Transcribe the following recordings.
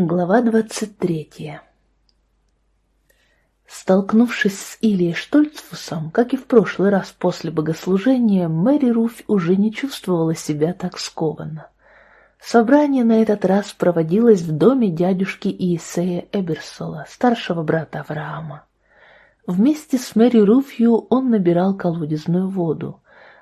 Глава двадцать третья Столкнувшись с Ильей Штольцфусом, как и в прошлый раз после богослужения, Мэри Руфь уже не чувствовала себя так скованно. Собрание на этот раз проводилось в доме дядюшки Иисея Эберсола, старшего брата Авраама. Вместе с Мэри Руфью он набирал колодезную воду.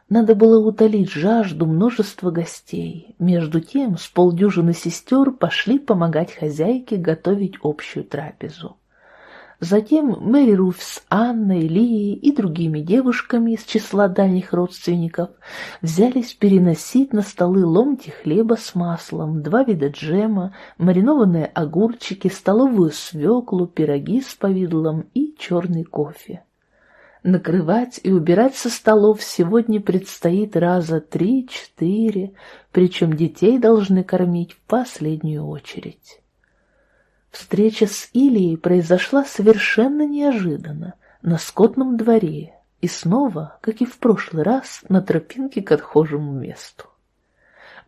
Надо было утолить жажду множества гостей. Между тем с полдюжины сестер пошли помогать хозяйке готовить общую трапезу. Затем Мэри Руф с Анной, Лией и другими девушками из числа дальних родственников взялись переносить на столы ломти хлеба с маслом, два вида джема, маринованные огурчики, столовую свеклу, пироги с повидлом и черный кофе. Накрывать и убирать со столов сегодня предстоит раза три-четыре, причем детей должны кормить в последнюю очередь. Встреча с Илией произошла совершенно неожиданно, на скотном дворе, и снова, как и в прошлый раз, на тропинке к отхожему месту.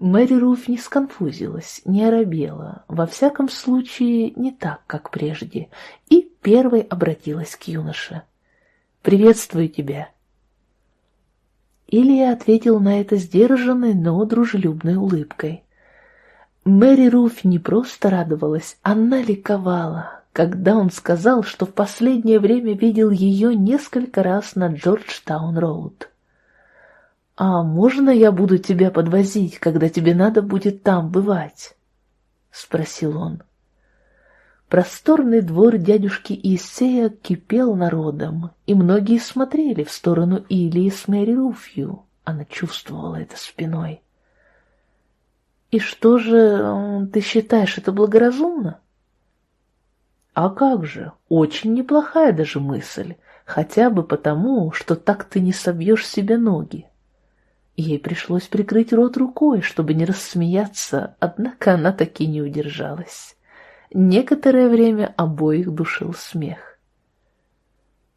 Мэри Руф не сконфузилась, не оробела, во всяком случае не так, как прежде, и первой обратилась к юноше. «Приветствую тебя!» Илья ответил на это сдержанной, но дружелюбной улыбкой. Мэри Руф не просто радовалась, она ликовала, когда он сказал, что в последнее время видел ее несколько раз на Джорджтаун-роуд. «А можно я буду тебя подвозить, когда тебе надо будет там бывать?» — спросил он. Просторный двор дядюшки Исея кипел народом, и многие смотрели в сторону Илии с Мэри Руфью. Она чувствовала это спиной. И что же, ты считаешь это благоразумно? А как же, очень неплохая даже мысль, хотя бы потому, что так ты не собьешь себе ноги. Ей пришлось прикрыть рот рукой, чтобы не рассмеяться, однако она таки не удержалась. Некоторое время обоих душил смех.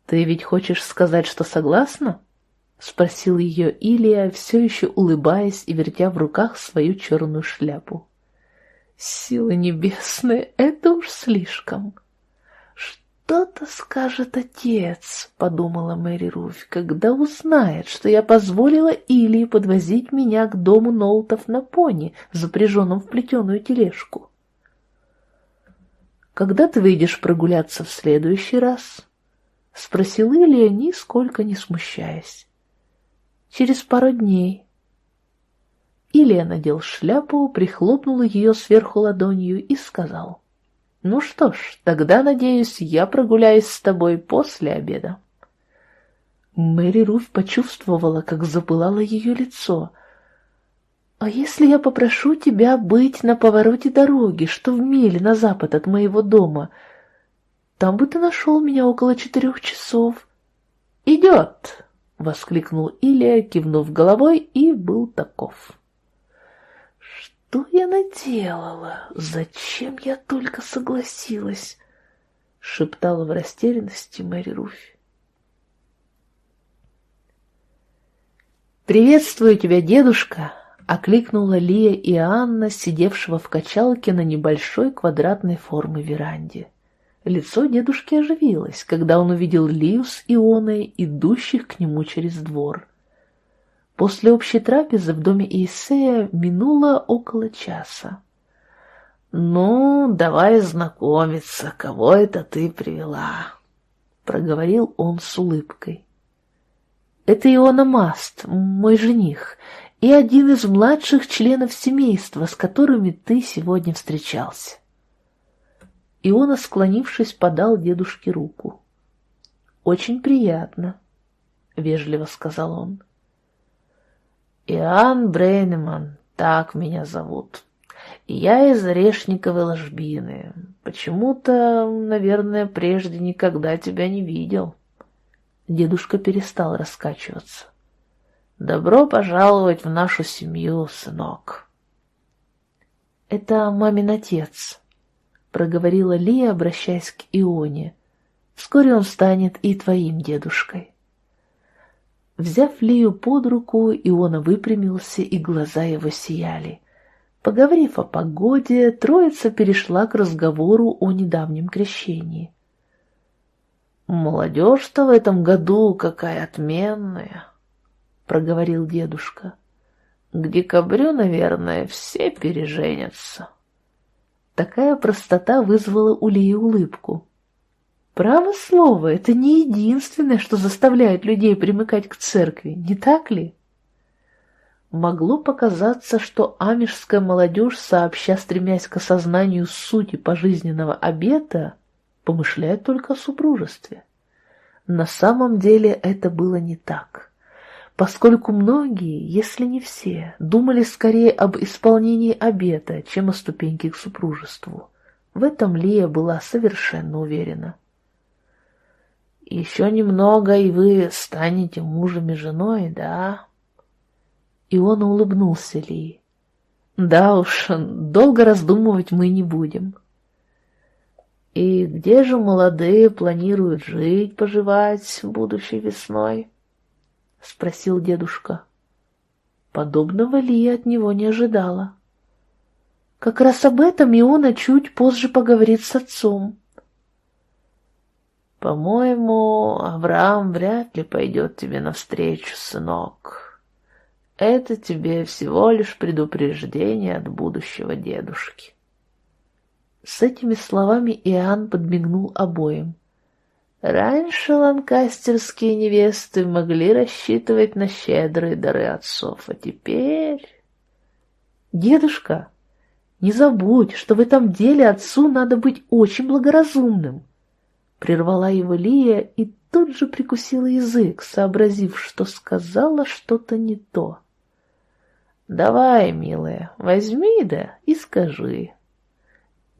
«Ты ведь хочешь сказать, что согласна?» — спросил ее Илья, все еще улыбаясь и вертя в руках свою черную шляпу. «Силы небесные, это уж слишком!» «Что-то скажет отец», — подумала Мэри Руфь, «когда узнает, что я позволила Илье подвозить меня к дому Ноутов на пони, запряженном в плетеную тележку». «Когда ты выйдешь прогуляться в следующий раз?» — спросил Илья, нисколько не смущаясь через пару дней. Илья надел шляпу, прихлопнул ее сверху ладонью и сказал, «Ну что ж, тогда, надеюсь, я прогуляюсь с тобой после обеда». Мэри Руф почувствовала, как запылало ее лицо. «А если я попрошу тебя быть на повороте дороги, что в миле на запад от моего дома? Там бы ты нашел меня около четырех часов». «Идет!» — воскликнул Илья, кивнув головой, и был таков. «Что я наделала? Зачем я только согласилась?» — шептала в растерянности Мэри Руфь. «Приветствую тебя, дедушка!» — окликнула Лия и Анна, сидевшего в качалке на небольшой квадратной формы веранде. Лицо дедушки оживилось, когда он увидел Лию с Ионой, идущих к нему через двор. После общей трапезы в доме Иисея минуло около часа. «Ну, давай знакомиться, кого это ты привела?» — проговорил он с улыбкой. «Это Иона Маст, мой жених, и один из младших членов семейства, с которыми ты сегодня встречался». Иона, склонившись, подал дедушке руку. «Очень приятно», — вежливо сказал он. «Иоанн Брейнеман, так меня зовут. Я из Решниковой ложбины. Почему-то, наверное, прежде никогда тебя не видел». Дедушка перестал раскачиваться. «Добро пожаловать в нашу семью, сынок». «Это мамин отец», — проговорила Лия, обращаясь к Ионе. «Вскоре он станет и твоим дедушкой». Взяв Лию под руку, Иона выпрямился, и глаза его сияли. Поговорив о погоде, троица перешла к разговору о недавнем крещении. «Молодежь-то в этом году какая отменная!» — проговорил дедушка. «К декабрю, наверное, все переженятся». Такая простота вызвала у Лии улыбку. Право слово, это не единственное, что заставляет людей примыкать к церкви, не так ли? Могло показаться, что амишская молодежь, сообща стремясь к осознанию сути пожизненного обета, помышляет только о супружестве. На самом деле это было не так, поскольку многие, если не все, думали скорее об исполнении обета, чем о ступеньке к супружеству. В этом Лия была совершенно уверена. «Еще немного, и вы станете мужем и женой, да?» И он улыбнулся Ли. «Да уж, долго раздумывать мы не будем». «И где же молодые планируют жить, поживать будущей весной?» — спросил дедушка. Подобного Ли от него не ожидала. Как раз об этом Иона чуть позже поговорит с отцом. «По-моему, Авраам вряд ли пойдет тебе навстречу, сынок. Это тебе всего лишь предупреждение от будущего дедушки». С этими словами Иоанн подмигнул обоим. Раньше ланкастерские невесты могли рассчитывать на щедрые дары отцов, а теперь... Дедушка, не забудь, что в этом деле отцу надо быть очень благоразумным. Прервала его Лия и тут же прикусила язык, сообразив, что сказала что-то не то. «Давай, милая, возьми да и скажи».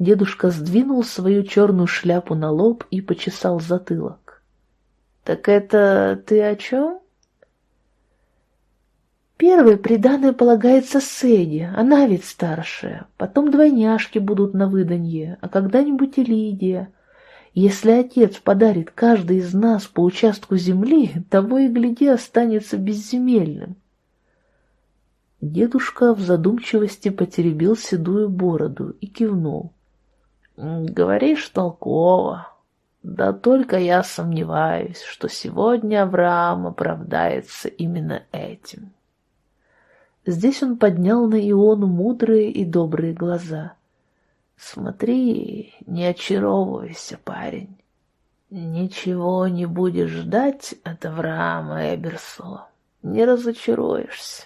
Дедушка сдвинул свою черную шляпу на лоб и почесал затылок. «Так это ты о чем?» Первое приданное полагается Седе, она ведь старшая. Потом двойняшки будут на выданье, а когда-нибудь и Лидия. Если отец подарит каждый из нас по участку земли, того и гляди останется безземельным. Дедушка в задумчивости потеребил седую бороду и кивнул. «Говоришь толково. Да только я сомневаюсь, что сегодня Авраам оправдается именно этим». Здесь он поднял на Иону мудрые и добрые глаза. Смотри, не очаровывайся, парень. Ничего не будешь ждать от Авраама Эберсола. Не разочаруешься.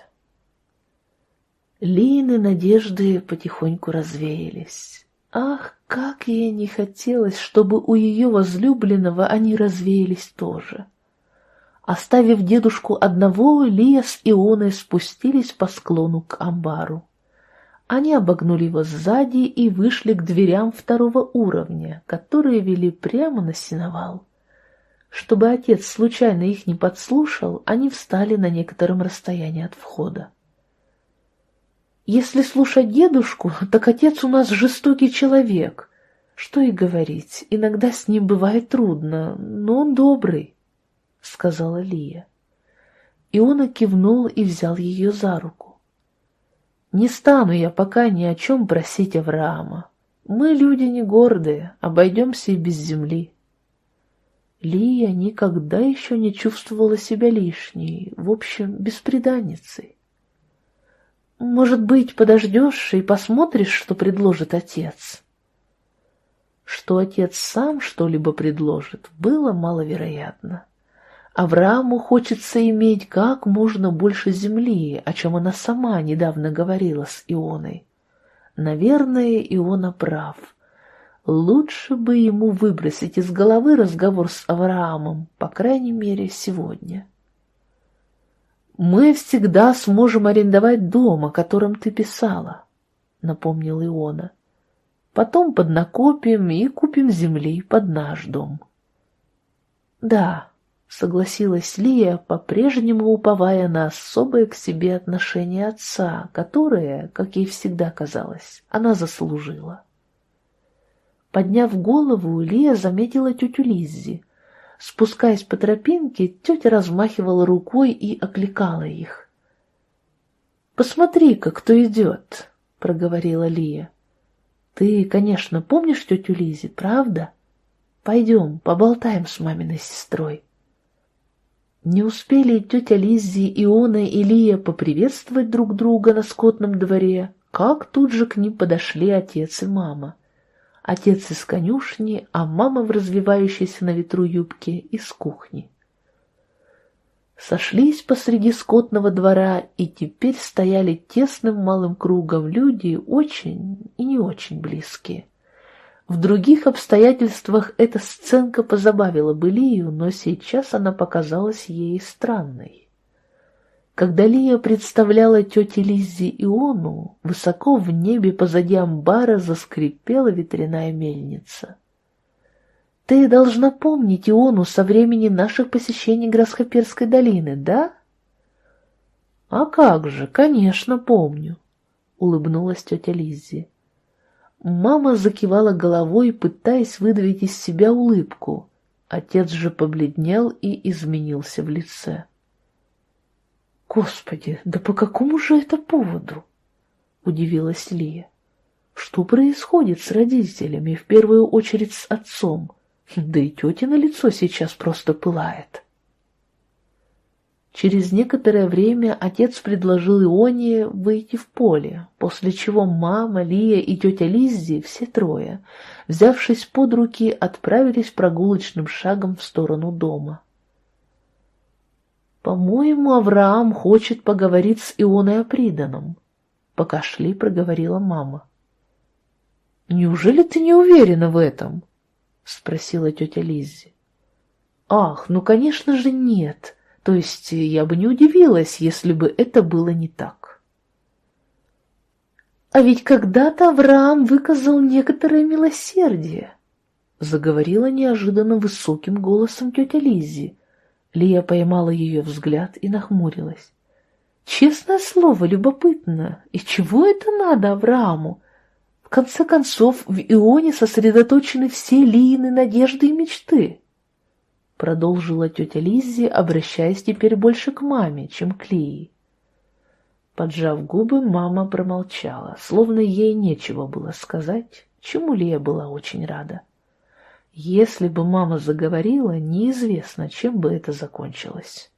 Лины надежды потихоньку развеялись. Ах, как ей не хотелось, чтобы у ее возлюбленного они развеялись тоже. Оставив дедушку одного, Лия с Ионой спустились по склону к амбару. Они обогнули его сзади и вышли к дверям второго уровня, которые вели прямо на сеновал. Чтобы отец случайно их не подслушал, они встали на некотором расстоянии от входа. Если слушать дедушку, так отец у нас жестокий человек. Что и говорить, иногда с ним бывает трудно, но он добрый, — сказала Лия. Иона кивнул и взял ее за руку. Не стану я пока ни о чем просить Авраама. Мы люди не гордые, обойдемся и без земли. Лия никогда еще не чувствовала себя лишней, в общем, бесприданницей. Может быть, подождешь и посмотришь, что предложит отец? Что отец сам что-либо предложит, было маловероятно. Аврааму хочется иметь как можно больше земли, о чем она сама недавно говорила с Ионой. Наверное, Иона прав. Лучше бы ему выбросить из головы разговор с Авраамом, по крайней мере, сегодня. «Мы всегда сможем арендовать дом, о котором ты писала», — напомнил Иона. «Потом поднакопим и купим земли под наш дом». «Да», — согласилась Лия, по-прежнему уповая на особое к себе отношение отца, которое, как ей всегда казалось, она заслужила. Подняв голову, Лия заметила тетю Лиззи. Спускаясь по тропинке, тетя размахивала рукой и окликала их. «Посмотри-ка, кто идет!» — проговорила Лия. «Ты, конечно, помнишь тетю Лизи, правда? Пойдем, поболтаем с маминой сестрой». Не успели тетя Лиззи, Иона и Лия поприветствовать друг друга на скотном дворе, как тут же к ним подошли отец и мама. Отец из конюшни, а мама в развивающейся на ветру юбке из кухни. Сошлись посреди скотного двора и теперь стояли тесным малым кругом люди очень и не очень близкие. В других обстоятельствах эта сценка позабавила бы Лию, но сейчас она показалась ей странной. Когда Лия представляла тете Лиззи Иону, высоко в небе позади амбара заскрипела ветряная мельница. «Ты должна помнить Иону со времени наших посещений Грасхоперской долины, да?» «А как же, конечно, помню», — улыбнулась тетя Лиззи. Мама закивала головой, пытаясь выдавить из себя улыбку. Отец же побледнел и изменился в лице. «Господи, да по какому же это поводу?» — удивилась Лия. «Что происходит с родителями, в первую очередь с отцом? Да и тетя на лицо сейчас просто пылает». Через некоторое время отец предложил Ионе выйти в поле, после чего мама, Лия и тетя Лиззи, все трое, взявшись под руки, отправились прогулочным шагом в сторону дома. «По-моему, Авраам хочет поговорить с Ионой о приданом», — пока шли, проговорила мама. «Неужели ты не уверена в этом?» — спросила тетя Лиззи. «Ах, ну, конечно же, нет!» То есть я бы не удивилась, если бы это было не так. А ведь когда-то Авраам выказал некоторое милосердие, заговорила неожиданно высоким голосом тетя Лиззи. Лия поймала ее взгляд и нахмурилась. Честное слово, любопытно. И чего это надо Аврааму? В конце концов, в Ионе сосредоточены все Лиины надежды и мечты. — продолжила тетя Лиззи, обращаясь теперь больше к маме, чем к Лии. Поджав губы, мама промолчала, словно ей нечего было сказать, чему Лия была очень рада. Если бы мама заговорила, неизвестно, чем бы это закончилось.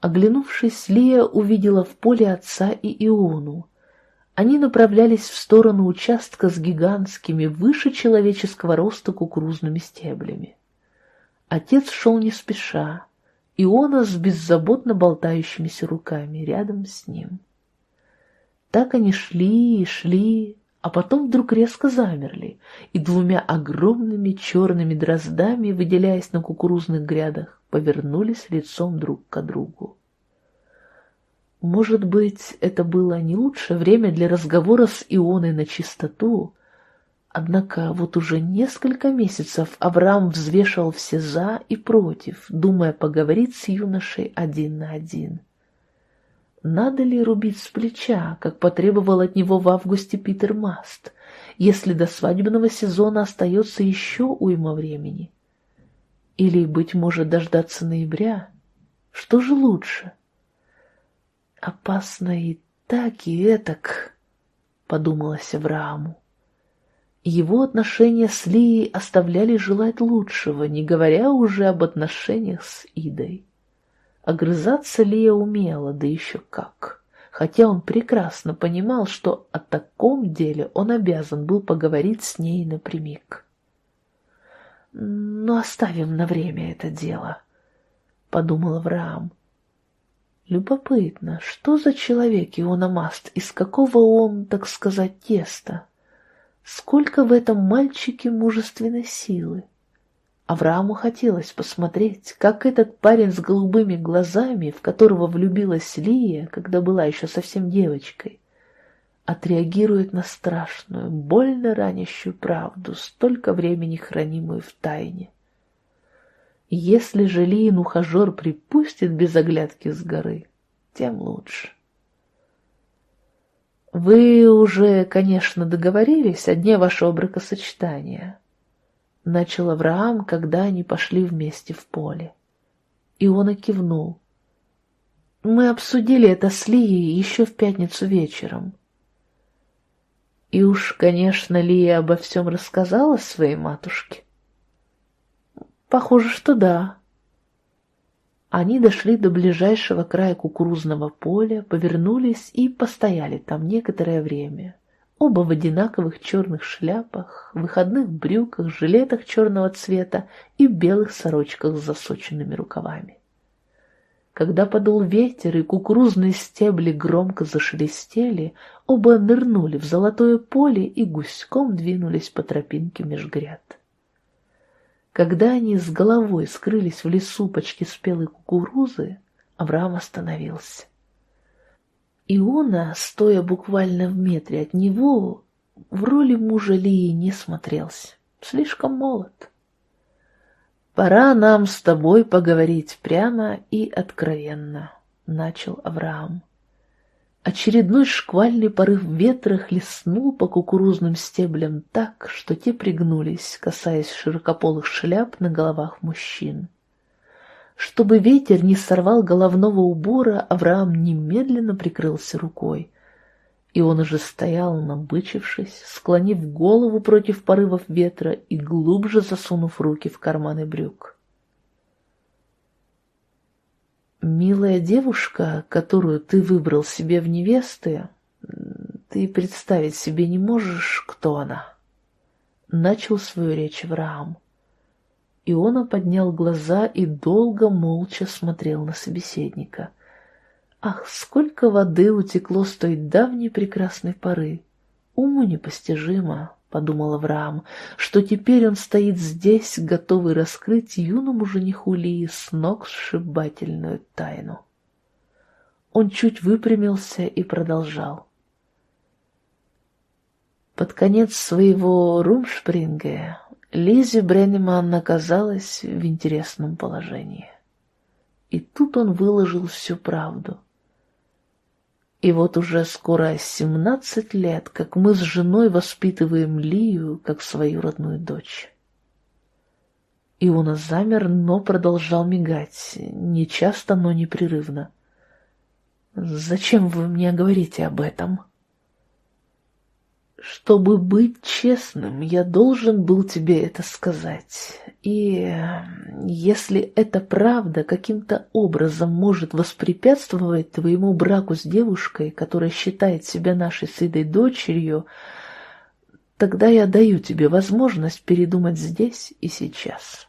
Оглянувшись, Лия увидела в поле отца и Иону. Они направлялись в сторону участка с гигантскими, выше человеческого роста кукурузными стеблями. Отец шел не спеша, Иона с беззаботно болтающимися руками рядом с ним. Так они шли и шли, а потом вдруг резко замерли, и двумя огромными черными дроздами, выделяясь на кукурузных грядах, повернулись лицом друг к другу. Может быть, это было не лучшее время для разговора с Ионой на чистоту, Однако вот уже несколько месяцев Авраам взвешивал все «за» и «против», думая поговорить с юношей один на один. Надо ли рубить с плеча, как потребовал от него в августе Питер Маст, если до свадебного сезона остается еще уйма времени? Или, быть может, дождаться ноября? Что же лучше? Опасно и так, и этак, — подумалось Аврааму. Его отношения с Лией оставляли желать лучшего, не говоря уже об отношениях с Идой. Огрызаться Лия умела, да еще как, хотя он прекрасно понимал, что о таком деле он обязан был поговорить с ней напрямик. «Но оставим на время это дело», — подумал Авраам. Любопытно, что за человек Ионамаст, из какого он, так сказать, теста? Сколько в этом мальчике мужественной силы! Аврааму хотелось посмотреть, как этот парень с голубыми глазами, в которого влюбилась Лия, когда была еще совсем девочкой, отреагирует на страшную, больно ранящую правду, столько времени хранимую в тайне. Если же Лиин ухажер припустит без оглядки с горы, тем лучше. «Вы уже, конечно, договорились о дне вашего бракосочетания», — начал Авраам, когда они пошли вместе в поле. И он и кивнул. «Мы обсудили это с Лией еще в пятницу вечером». И уж, конечно, Лия обо всем рассказала своей матушке. Похоже, что да. Они дошли до ближайшего края кукурузного поля, повернулись и постояли там некоторое время. Оба в одинаковых черных шляпах, выходных брюках, жилетах черного цвета и белых сорочках с засоченными рукавами. Когда подул ветер и кукурузные стебли громко зашелестели, оба нырнули в золотое поле и гуськом двинулись по тропинке меж гряд. Когда они с головой скрылись в лесу почти спелой кукурузы, Авраам остановился. Иона, стоя буквально в метре от него, в роли мужа Лии не смотрелся, слишком молод. «Пора нам с тобой поговорить прямо и откровенно», — начал Авраам. Очередной шквальный порыв ветра хлестнул по кукурузным стеблям так, что те пригнулись, касаясь широкополых шляп на головах мужчин. Чтобы ветер не сорвал головного убора, Авраам немедленно прикрылся рукой. И он уже стоял, набычившись, склонив голову против порывов ветра и глубже засунув руки в карманы брюк. «Милая девушка, которую ты выбрал себе в невесты, ты представить себе не можешь, кто она?» Начал свою речь Авраам. Иона поднял глаза и долго молча смотрел на собеседника. Ах, сколько воды утекло с той давней прекрасной поры! Уму непостижимо, — подумал Авраам, — что теперь он стоит здесь, готовый раскрыть юному жениху Лии с ног сшибательную тайну. Он чуть выпрямился и продолжал. Под конец своего румшпринга Лизи Бреннеман оказалась в интересном положении. И тут он выложил всю правду. И вот уже скоро семнадцать лет, как мы с женой воспитываем Лию, как свою родную дочь. И он замер, но продолжал мигать, нечасто, но непрерывно. «Зачем вы мне говорите об этом?» Чтобы быть честным, я должен был тебе это сказать. И если это правда каким-то образом может воспрепятствовать твоему браку с девушкой, которая считает себя нашей сытой дочерью, тогда я даю тебе возможность передумать здесь и сейчас.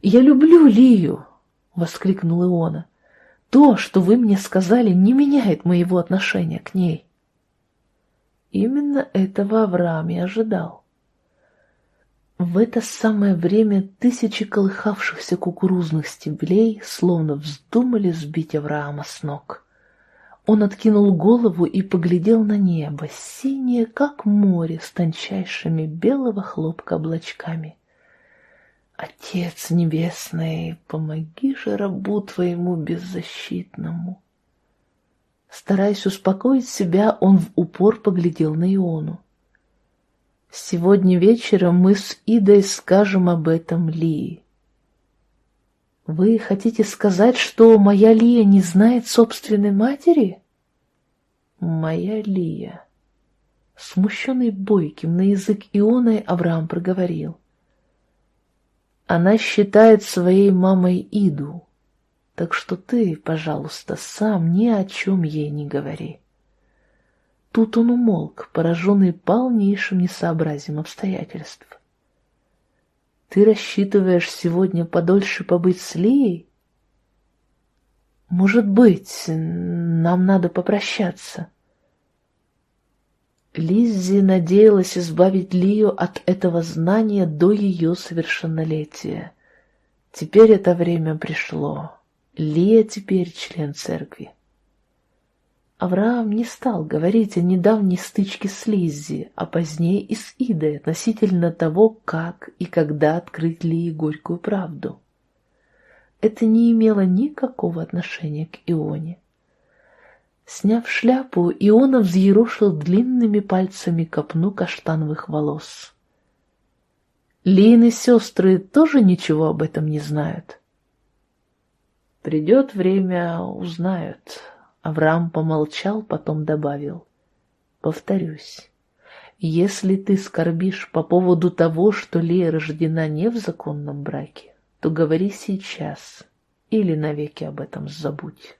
«Я люблю Лию!» — воскликнул Иона. «То, что вы мне сказали, не меняет моего отношения к ней». Именно этого Авраам и ожидал. В это самое время тысячи колыхавшихся кукурузных стеблей словно вздумали сбить Авраама с ног. Он откинул голову и поглядел на небо, синее, как море, с тончайшими белого хлопка облачками. «Отец Небесный, помоги же рабу твоему беззащитному!» Стараясь успокоить себя, он в упор поглядел на Иону. «Сегодня вечером мы с Идой скажем об этом Лии». «Вы хотите сказать, что моя Лия не знает собственной матери?» «Моя Лия». Смущенный бойким на язык Ионой Авраам проговорил. «Она считает своей мамой Иду, так что ты, пожалуйста, сам ни о чем ей не говори. Тут он умолк, пораженный полнейшим несообразием обстоятельств. Ты рассчитываешь сегодня подольше побыть с Лией? Может быть, нам надо попрощаться. Лиззи надеялась избавить Лию от этого знания до ее совершеннолетия. Теперь это время пришло. Лия теперь член церкви. Авраам не стал говорить о недавней стычке с Лиззи, а позднее и с Идой относительно того, как и когда открыть Лии горькую правду. Это не имело никакого отношения к Ионе. Сняв шляпу, Иона взъерошил длинными пальцами копну каштановых волос. Лины сестры тоже ничего об этом не знают. Придет время, узнают. Авраам помолчал, потом добавил. Повторюсь, Если ты скорбишь по поводу того, что Лия рождена не в законном браке, то говори сейчас или навеки об этом забудь.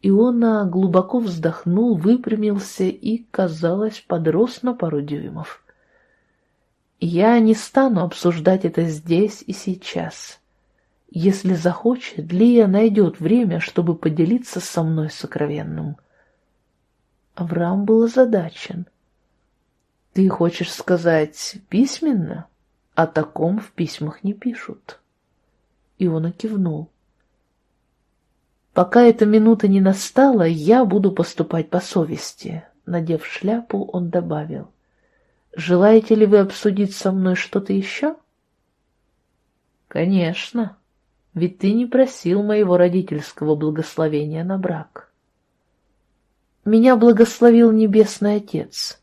Иона глубоко вздохнул, выпрямился и, казалось, подрос на пару дюймов. Я не стану обсуждать это здесь и сейчас. Если захочет, Лия найдет время, чтобы поделиться со мной сокровенным. Авраам был озадачен. Ты хочешь сказать письменно? О таком в письмах не пишут. Иона кивнул. Пока эта минута не настала, я буду поступать по совести. Надев шляпу, он добавил. Желаете ли вы обсудить со мной что-то еще? Конечно, ведь ты не просил моего родительского благословения на брак. Меня благословил Небесный Отец.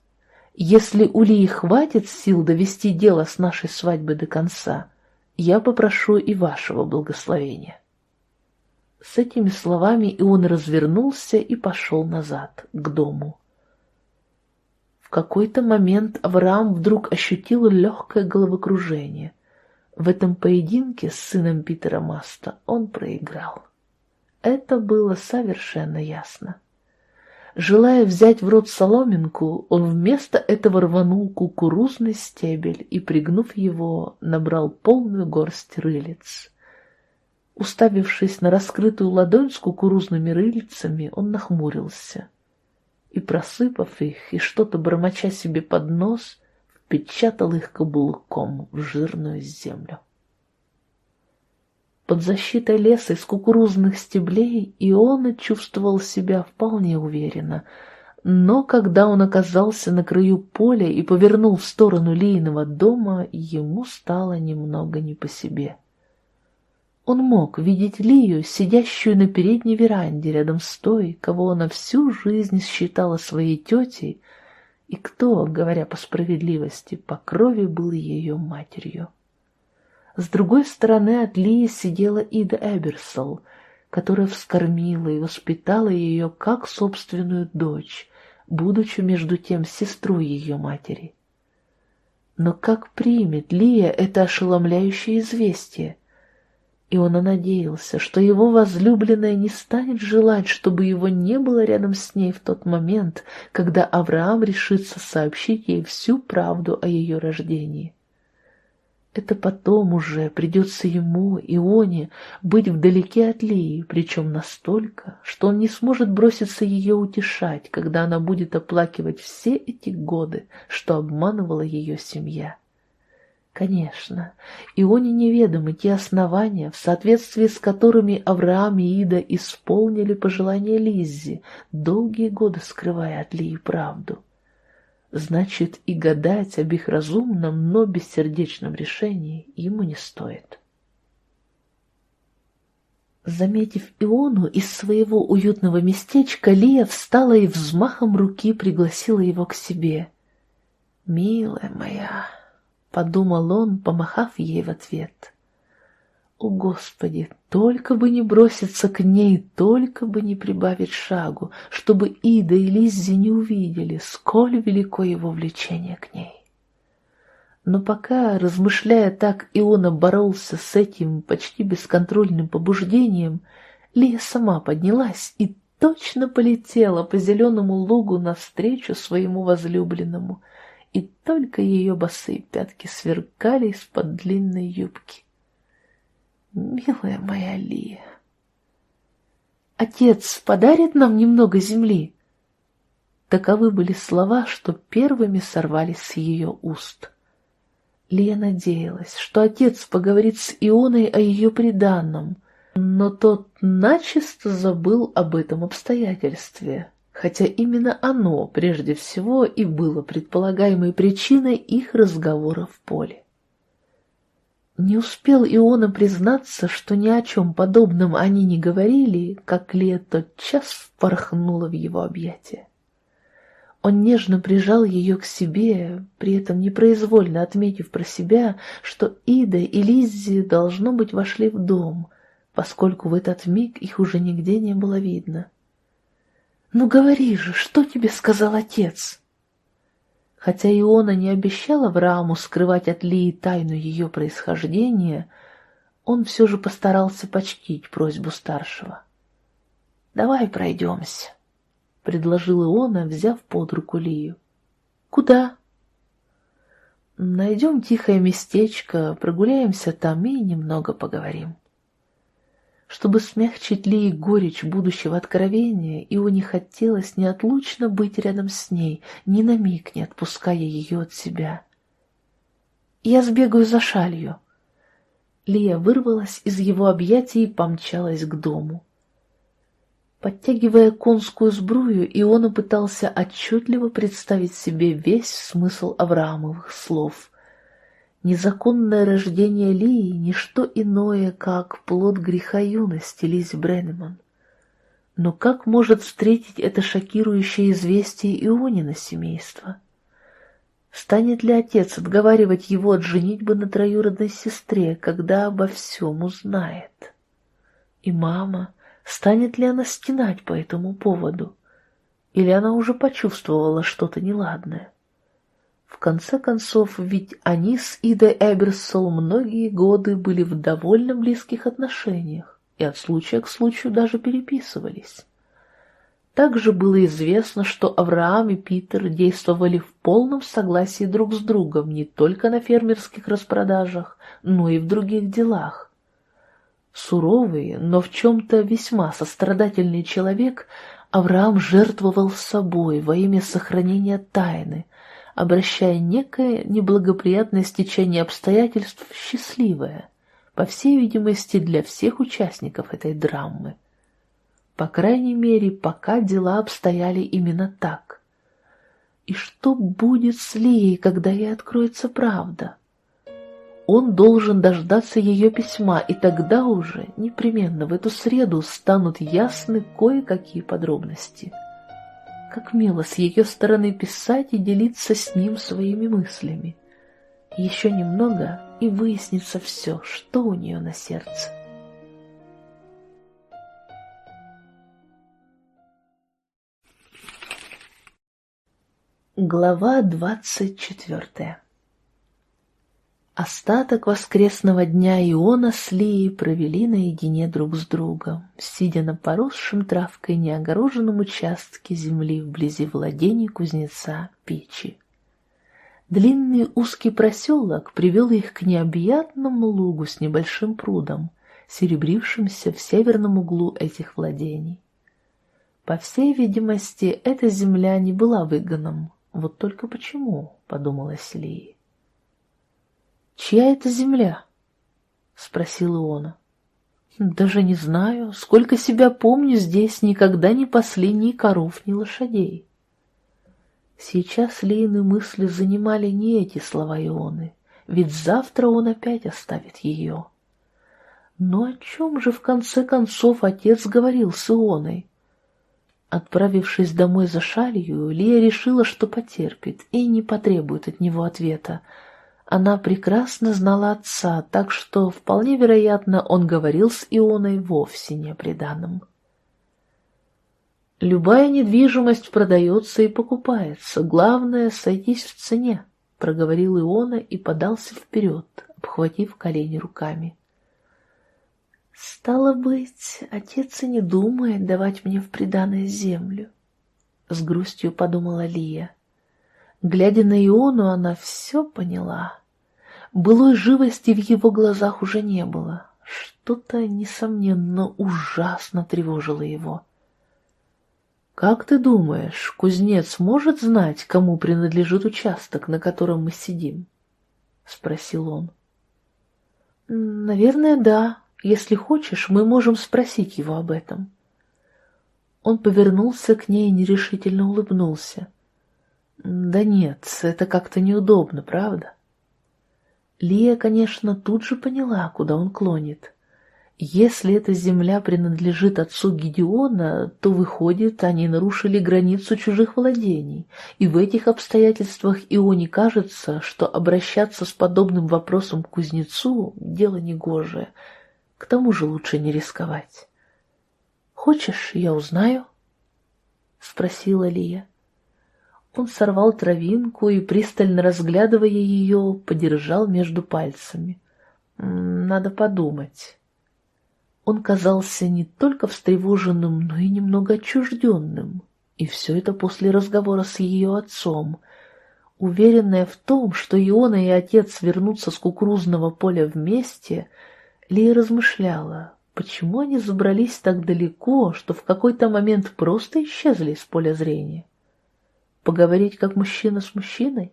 Если у Лии хватит сил довести дело с нашей свадьбы до конца, я попрошу и вашего благословения. С этими словами и он развернулся и пошел назад, к дому. В какой-то момент Авраам вдруг ощутил легкое головокружение. В этом поединке с сыном Питера Маста он проиграл. Это было совершенно ясно. Желая взять в рот соломинку, он вместо этого рванул кукурузный стебель и, пригнув его, набрал полную горсть рылиц. Уставившись на раскрытую ладонь с кукурузными рыльцами, он нахмурился и, просыпав их и что-то бормоча себе под нос, впечатал их каблуком в жирную землю. Под защитой леса из кукурузных стеблей Иона чувствовал себя вполне уверенно, но когда он оказался на краю поля и повернул в сторону Лейного дома, ему стало немного не по себе. Он мог видеть Лию, сидящую на передней веранде рядом с той, кого она всю жизнь считала своей тетей, и кто, говоря по справедливости, по крови был ее матерью. С другой стороны от Лии сидела Ида Эберсол, которая вскормила и воспитала ее как собственную дочь, будучи между тем сестрой ее матери. Но как примет Лия это ошеломляющее известие? И он надеялся, что его возлюбленная не станет желать, чтобы его не было рядом с ней в тот момент, когда Авраам решится сообщить ей всю правду о ее рождении. Это потом уже придется ему, Ионе, быть вдалеке от Лии, причем настолько, что он не сможет броситься ее утешать, когда она будет оплакивать все эти годы, что обманывала ее семья. Конечно, Ионе неведомы те основания, в соответствии с которыми Авраам и Ида исполнили пожелания Лиззи, долгие годы скрывая от Лии правду. Значит, и гадать об их разумном, но бессердечном решении ему не стоит. Заметив Иону из своего уютного местечка, Лия встала и взмахом руки пригласила его к себе. «Милая моя», — подумал он, помахав ей в ответ, — о, Господи, только бы не броситься к ней, только бы не прибавить шагу, чтобы Ида и Лиззи не увидели, сколь велико его влечение к ней. Но пока, размышляя так, Иона боролся с этим почти бесконтрольным побуждением, Лия сама поднялась и точно полетела по зеленому лугу навстречу своему возлюбленному, и только ее босые пятки сверкали из-под длинной юбки. Милая моя Лия, отец подарит нам немного земли. Таковы были слова, что первыми сорвались с ее уст. Лия надеялась, что отец поговорит с Ионой о ее приданном, но тот начисто забыл об этом обстоятельстве, хотя именно оно прежде всего и было предполагаемой причиной их разговора в поле. Не успел Иона признаться, что ни о чем подобном они не говорили, как Лия тотчас впорхнула в его объятия. Он нежно прижал ее к себе, при этом непроизвольно отметив про себя, что Ида и Лиззи, должно быть, вошли в дом, поскольку в этот миг их уже нигде не было видно. «Ну говори же, что тебе сказал отец?» Хотя Иона не обещала Аврааму скрывать от Лии тайну ее происхождения, он все же постарался почтить просьбу старшего. «Давай пройдемся», — предложил Иона, взяв под руку Лию. «Куда?» «Найдем тихое местечко, прогуляемся там и немного поговорим». Чтобы смягчить Лии горечь будущего откровения, Ионе хотелось неотлучно быть рядом с ней, ни на миг не отпуская ее от себя. «Я сбегаю за шалью». Лия вырвалась из его объятий и помчалась к дому. Подтягивая конскую сбрую, Иона пытался отчетливо представить себе весь смысл Авраамовых слов. Незаконное рождение Лии — ничто иное, как плод греха юности Лизи Бреннеман. Но как может встретить это шокирующее известие Ионина семейство? Станет ли отец отговаривать его от женитьбы на троюродной сестре, когда обо всем узнает? И мама, станет ли она стенать по этому поводу? Или она уже почувствовала что-то неладное? В конце концов, ведь они с Идой Эберсол многие годы были в довольно близких отношениях и от случая к случаю даже переписывались. Также было известно, что Авраам и Питер действовали в полном согласии друг с другом не только на фермерских распродажах, но и в других делах. Суровый, но в чем-то весьма сострадательный человек, Авраам жертвовал собой во имя сохранения тайны, обращая некое неблагоприятное стечение обстоятельств в счастливое, по всей видимости, для всех участников этой драмы. По крайней мере, пока дела обстояли именно так. И что будет с Лией, когда ей откроется правда? Он должен дождаться ее письма, и тогда уже, непременно в эту среду, станут ясны кое-какие подробности. Как мило с ее стороны писать и делиться с ним своими мыслями. Еще немного, и выяснится все, что у нее на сердце. Глава двадцать четвертая Остаток воскресного дня Иона с Лией провели наедине друг с другом, сидя на поросшем травкой неогороженном участке земли вблизи владений кузнеца Печи. Длинный узкий проселок привел их к необъятному лугу с небольшим прудом, серебрившимся в северном углу этих владений. По всей видимости, эта земля не была выгоном. Вот только почему, — подумала Селия. «Чья это земля?» — спросил Иона. «Даже не знаю. Сколько себя помню, здесь никогда не пасли ни коров, ни лошадей». Сейчас Лейны мысли занимали не эти слова Ионы, ведь завтра он опять оставит ее. Но о чем же в конце концов отец говорил с Ионой? Отправившись домой за шалью, Лия решила, что потерпит и не потребует от него ответа, она прекрасно знала отца, так что, вполне вероятно, он говорил с Ионой вовсе не о преданном. «Любая недвижимость продается и покупается, главное — сойтись в цене», — проговорил Иона и подался вперед, обхватив колени руками. «Стало быть, отец и не думает давать мне в приданое землю», — с грустью подумала Лия. Глядя на Иону, она все поняла. Былой живости в его глазах уже не было. Что-то, несомненно, ужасно тревожило его. «Как ты думаешь, кузнец может знать, кому принадлежит участок, на котором мы сидим?» — спросил он. «Наверное, да. Если хочешь, мы можем спросить его об этом». Он повернулся к ней и нерешительно улыбнулся. Да нет, это как-то неудобно, правда? Лия, конечно, тут же поняла, куда он клонит. Если эта земля принадлежит отцу Гедеона, то, выходит, они нарушили границу чужих владений, и в этих обстоятельствах Ионе кажется, что обращаться с подобным вопросом к кузнецу – дело негожее. К тому же лучше не рисковать. «Хочешь, я узнаю?» – спросила Лия. Он сорвал травинку и, пристально разглядывая ее, подержал между пальцами. «Надо подумать». Он казался не только встревоженным, но и немного отчужденным. И все это после разговора с ее отцом. Уверенная в том, что Иона и отец вернутся с кукурузного поля вместе, Лия размышляла, почему они забрались так далеко, что в какой-то момент просто исчезли из поля зрения. Поговорить как мужчина с мужчиной?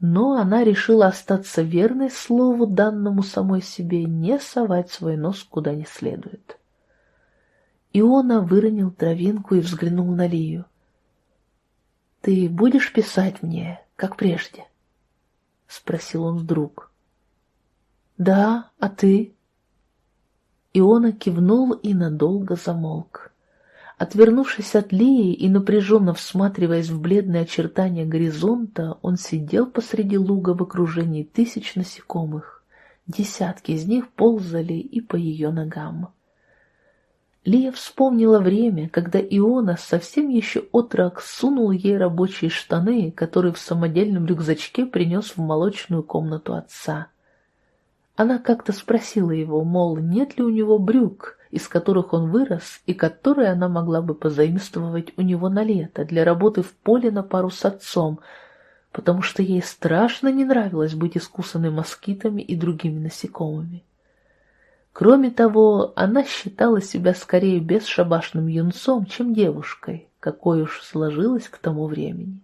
Но она решила остаться верной слову, данному самой себе, не совать свой нос куда не следует. Иона выронил травинку и взглянул на Лию. «Ты будешь писать мне, как прежде?» — спросил он вдруг. «Да, а ты?» Иона кивнул и надолго замолк. Отвернувшись от Лии и напряженно всматриваясь в бледные очертания горизонта, он сидел посреди луга в окружении тысяч насекомых. Десятки из них ползали и по ее ногам. Лия вспомнила время, когда Иона совсем еще отрок сунул ей рабочие штаны, которые в самодельном рюкзачке принес в молочную комнату отца. Она как-то спросила его, мол, нет ли у него брюк, из которых он вырос и которые она могла бы позаимствовать у него на лето для работы в поле на пару с отцом, потому что ей страшно не нравилось быть искусанной москитами и другими насекомыми. Кроме того, она считала себя скорее бесшабашным юнцом, чем девушкой, какой уж сложилась к тому времени.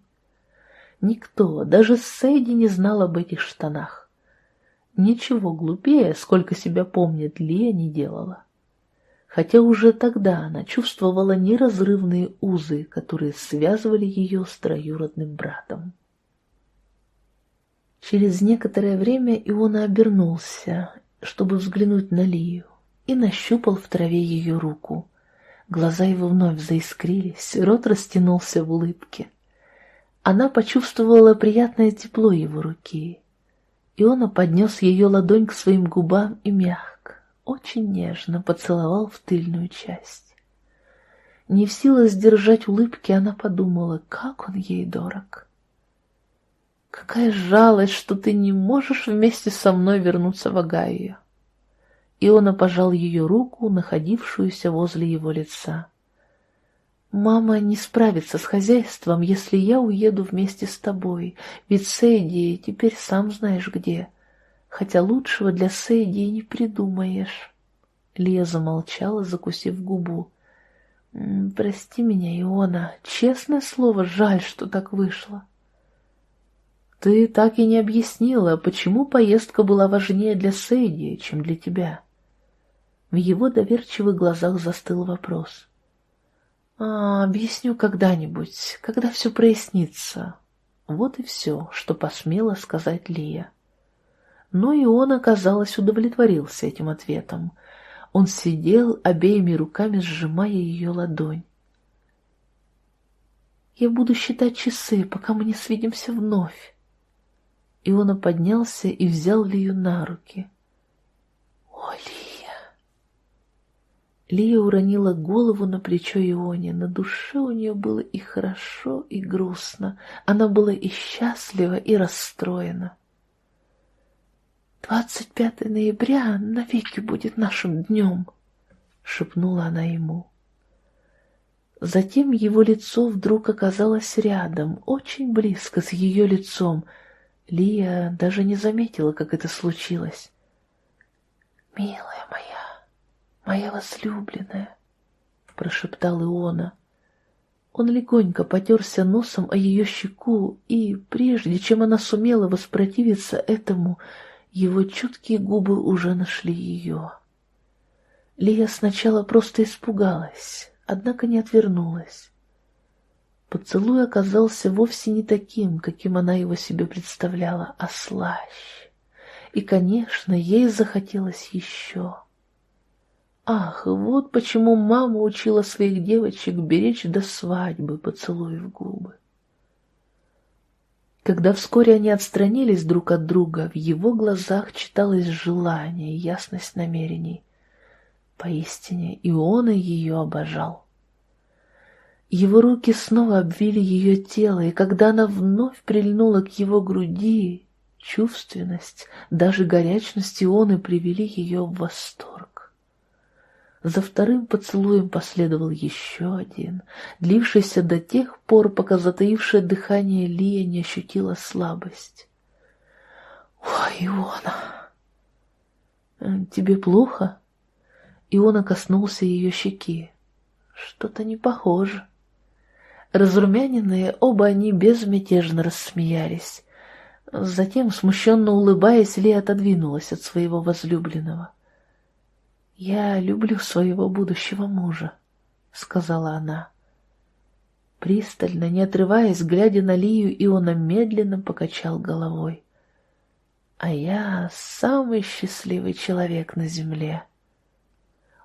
Никто, даже Сейди, не знал об этих штанах. Ничего глупее, сколько себя помнит, Лия не делала. Хотя уже тогда она чувствовала неразрывные узы, которые связывали ее с троюродным братом. Через некоторое время Иона обернулся чтобы взглянуть на Лию, и нащупал в траве ее руку. Глаза его вновь заискрились, рот растянулся в улыбке. Она почувствовала приятное тепло его руки, и он поднес ее ладонь к своим губам и мягко, очень нежно поцеловал в тыльную часть. Не в силах сдержать улыбки, она подумала, как он ей дорог. Какая жалость, что ты не можешь вместе со мной вернуться в Агаю. Иона пожал ее руку, находившуюся возле его лица. «Мама не справится с хозяйством, если я уеду вместе с тобой, ведь Сейди теперь сам знаешь где. Хотя лучшего для Сейди не придумаешь». Лия замолчала, закусив губу. «Прости меня, Иона, честное слово, жаль, что так вышло». Ты так и не объяснила, почему поездка была важнее для Сейди, чем для тебя. В его доверчивых глазах застыл вопрос. А, объясню когда-нибудь, когда все прояснится. Вот и все, что посмела сказать Лия. Но и он, оказалось, удовлетворился этим ответом. Он сидел, обеими руками сжимая ее ладонь. «Я буду считать часы, пока мы не свидимся вновь», Иона поднялся и взял Лию на руки. «О, Лия!» Лия уронила голову на плечо Ионе. На душе у нее было и хорошо, и грустно. Она была и счастлива, и расстроена. «Двадцать пятое ноября навеки будет нашим днем», — шепнула она ему. Затем его лицо вдруг оказалось рядом, очень близко с ее лицом — Лия даже не заметила, как это случилось. «Милая моя, моя возлюбленная», — прошептал Иона. Он легонько потерся носом о ее щеку, и, прежде чем она сумела воспротивиться этому, его чуткие губы уже нашли ее. Лия сначала просто испугалась, однако не отвернулась. Поцелуй оказался вовсе не таким, каким она его себе представляла, а слаще. И, конечно, ей захотелось еще. Ах, вот почему мама учила своих девочек беречь до свадьбы поцелуи в губы. Когда вскоре они отстранились друг от друга, в его глазах читалось желание и ясность намерений. Поистине, и он и ее обожал. Его руки снова обвили ее тело, и когда она вновь прильнула к его груди, чувственность, даже горячность Ионы привели ее в восторг. За вторым поцелуем последовал еще один, длившийся до тех пор, пока затаившее дыхание Лия не ощутила слабость. «Ой, Иона!» «Э, «Тебе плохо?» Иона коснулся ее щеки. «Что-то не похоже». Разрумяненные оба они безмятежно рассмеялись. Затем, смущенно улыбаясь, Ли отодвинулась от своего возлюбленного. «Я люблю своего будущего мужа», — сказала она. Пристально, не отрываясь, глядя на Лию, Иона медленно покачал головой. «А я самый счастливый человек на земле».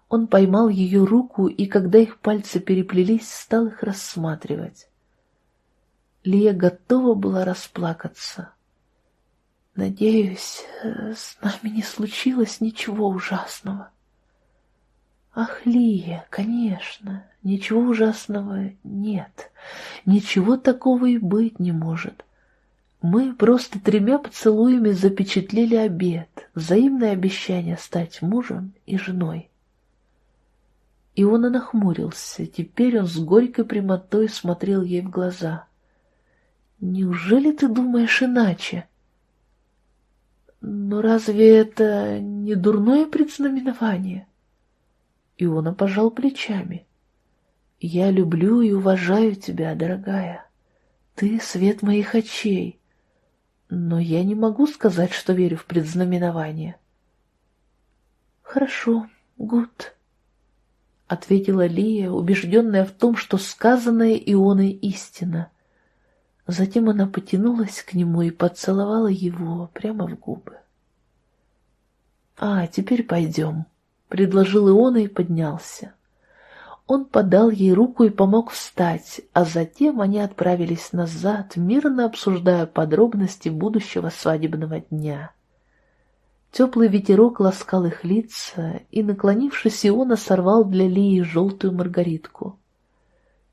Он поймал ее руку, и когда их пальцы переплелись, стал их рассматривать. Лия готова была расплакаться. «Надеюсь, с нами не случилось ничего ужасного». «Ах, Лия, конечно, ничего ужасного нет, ничего такого и быть не может. Мы просто тремя поцелуями запечатлели обед, взаимное обещание стать мужем и женой». Иона нахмурился. Теперь он с горькой прямотой смотрел ей в глаза. «Неужели ты думаешь иначе?» «Но разве это не дурное предзнаменование?» Иона пожал плечами. «Я люблю и уважаю тебя, дорогая. Ты — свет моих очей. Но я не могу сказать, что верю в предзнаменование». «Хорошо, Гуд», — ответила Лия, убежденная в том, что сказанное Ионой истина. Затем она потянулась к нему и поцеловала его прямо в губы. «А, теперь пойдем», — предложил Иона и поднялся. Он подал ей руку и помог встать, а затем они отправились назад, мирно обсуждая подробности будущего свадебного дня. Теплый ветерок ласкал их лица, и, наклонившись, Иона сорвал для Лии желтую маргаритку.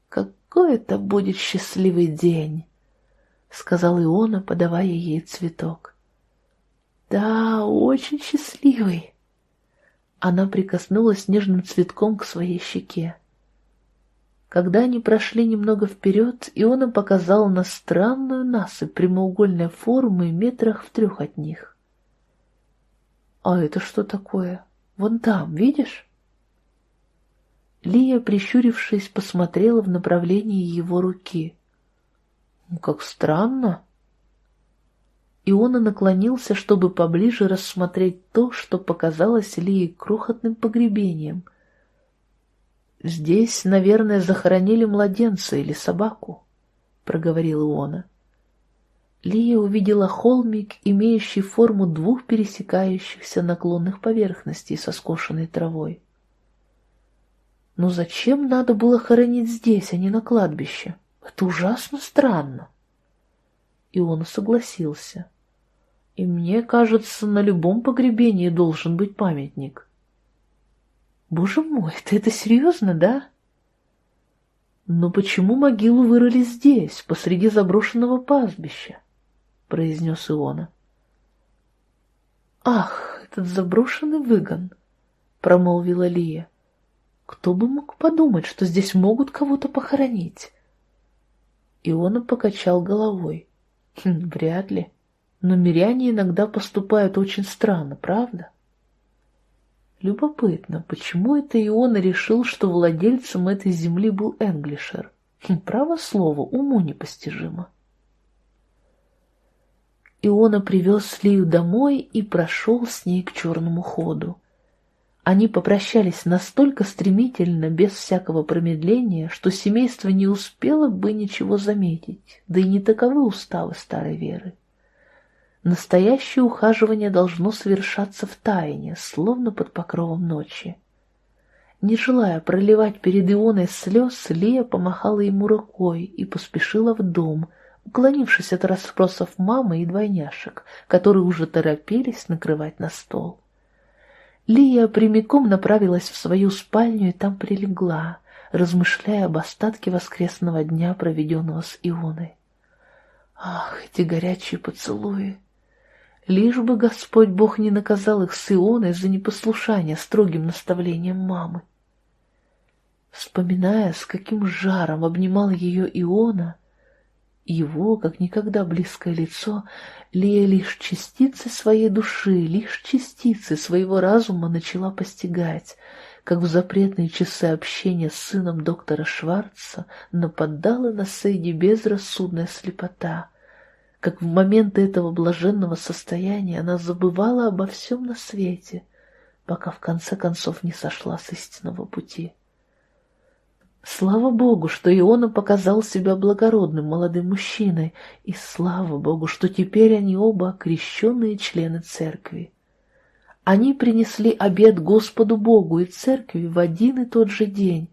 «Какой это будет счастливый день!» — сказал Иона, подавая ей цветок. «Да, очень счастливый!» Она прикоснулась нежным цветком к своей щеке. Когда они прошли немного вперед, Иона показал на странную насыпь прямоугольной формы метрах в трех от них. «А это что такое? Вон там, видишь?» Лия, прищурившись, посмотрела в направлении его руки. «Ну, «Как странно!» Иона наклонился, чтобы поближе рассмотреть то, что показалось Лии крохотным погребением. «Здесь, наверное, захоронили младенца или собаку», — проговорил Иона. Лия увидела холмик, имеющий форму двух пересекающихся наклонных поверхностей со скошенной травой. Но зачем надо было хоронить здесь, а не на кладбище? Это ужасно странно. И он согласился. И мне кажется, на любом погребении должен быть памятник. Боже мой, ты это серьезно, да? Но почему могилу вырыли здесь, посреди заброшенного пастбища? — произнес Иона. «Ах, этот заброшенный выгон!» — промолвила Лия. «Кто бы мог подумать, что здесь могут кого-то похоронить?» Иона покачал головой. «Хм, «Вряд ли. Но миряне иногда поступают очень странно, правда?» Любопытно, почему это Иона решил, что владельцем этой земли был Энглишер? Хм, право слово, уму непостижимо. Иона привез Лию домой и прошел с ней к черному ходу. Они попрощались настолько стремительно, без всякого промедления, что семейство не успело бы ничего заметить, да и не таковы уставы старой веры. Настоящее ухаживание должно совершаться в тайне, словно под покровом ночи. Не желая проливать перед Ионой слез, Лия помахала ему рукой и поспешила в дом — уклонившись от расспросов мамы и двойняшек, которые уже торопились накрывать на стол. Лия прямиком направилась в свою спальню и там прилегла, размышляя об остатке воскресного дня, проведенного с Ионой. Ах, эти горячие поцелуи! Лишь бы Господь Бог не наказал их с Ионой за непослушание строгим наставлением мамы. Вспоминая, с каким жаром обнимал ее Иона, его, как никогда близкое лицо, Лия лишь частицы своей души, лишь частицы своего разума начала постигать, как в запретные часы общения с сыном доктора Шварца нападала на Сейди безрассудная слепота, как в моменты этого блаженного состояния она забывала обо всем на свете, пока в конце концов не сошла с истинного пути. Слава Богу, что Иона показал себя благородным молодым мужчиной, и слава Богу, что теперь они оба крещенные члены церкви. Они принесли обед Господу Богу и церкви в один и тот же день.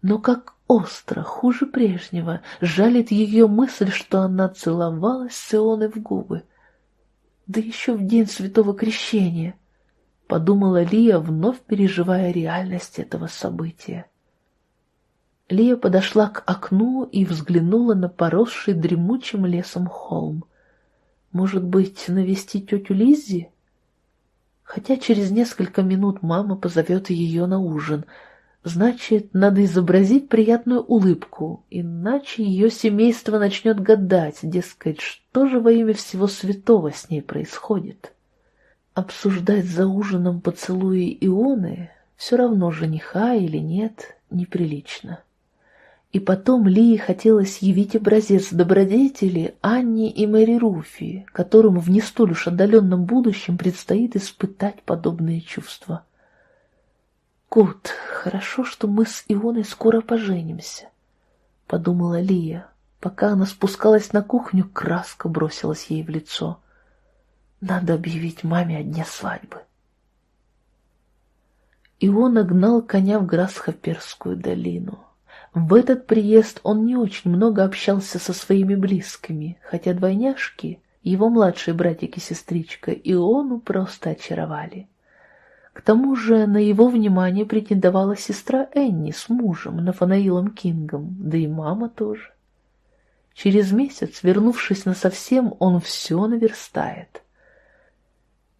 Но как остро, хуже прежнего, жалит ее мысль, что она целовалась с Ионой в губы. Да еще в день святого крещения, подумала Лия, вновь переживая реальность этого события. Лия подошла к окну и взглянула на поросший дремучим лесом холм. Может быть, навестить тетю Лиззи? Хотя через несколько минут мама позовет ее на ужин. Значит, надо изобразить приятную улыбку, иначе ее семейство начнет гадать, дескать, что же во имя всего святого с ней происходит. Обсуждать за ужином поцелуи Ионы, все равно жениха или нет, неприлично. И потом Лии хотелось явить образец добродетели Анне и Мэри Руфи, которым в не столь уж отдаленном будущем предстоит испытать подобные чувства. «Кот, хорошо, что мы с Ионой скоро поженимся», — подумала Лия. Пока она спускалась на кухню, краска бросилась ей в лицо. «Надо объявить маме о дне свадьбы». Иона гнал коня в Грасхоперскую долину. В этот приезд он не очень много общался со своими близкими, хотя двойняшки, его младшие братик и сестричка, Иону просто очаровали. К тому же на его внимание претендовала сестра Энни с мужем, Нафанаилом Кингом, да и мама тоже. Через месяц, вернувшись насовсем, он все наверстает.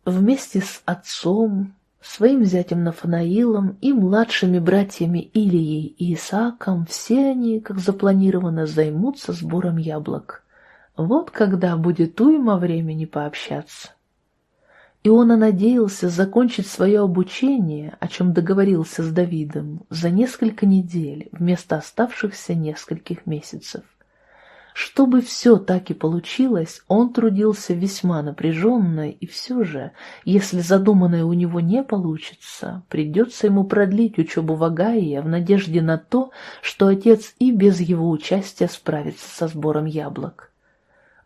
Вместе с отцом, Своим зятем Нафанаилом и младшими братьями Илией и Исааком все они, как запланировано, займутся сбором яблок. Вот когда будет уйма времени пообщаться. И он надеялся закончить свое обучение, о чем договорился с Давидом, за несколько недель вместо оставшихся нескольких месяцев. Чтобы все так и получилось, он трудился весьма напряженно, и все же, если задуманное у него не получится, придется ему продлить учебу в Агае в надежде на то, что отец и без его участия справится со сбором яблок.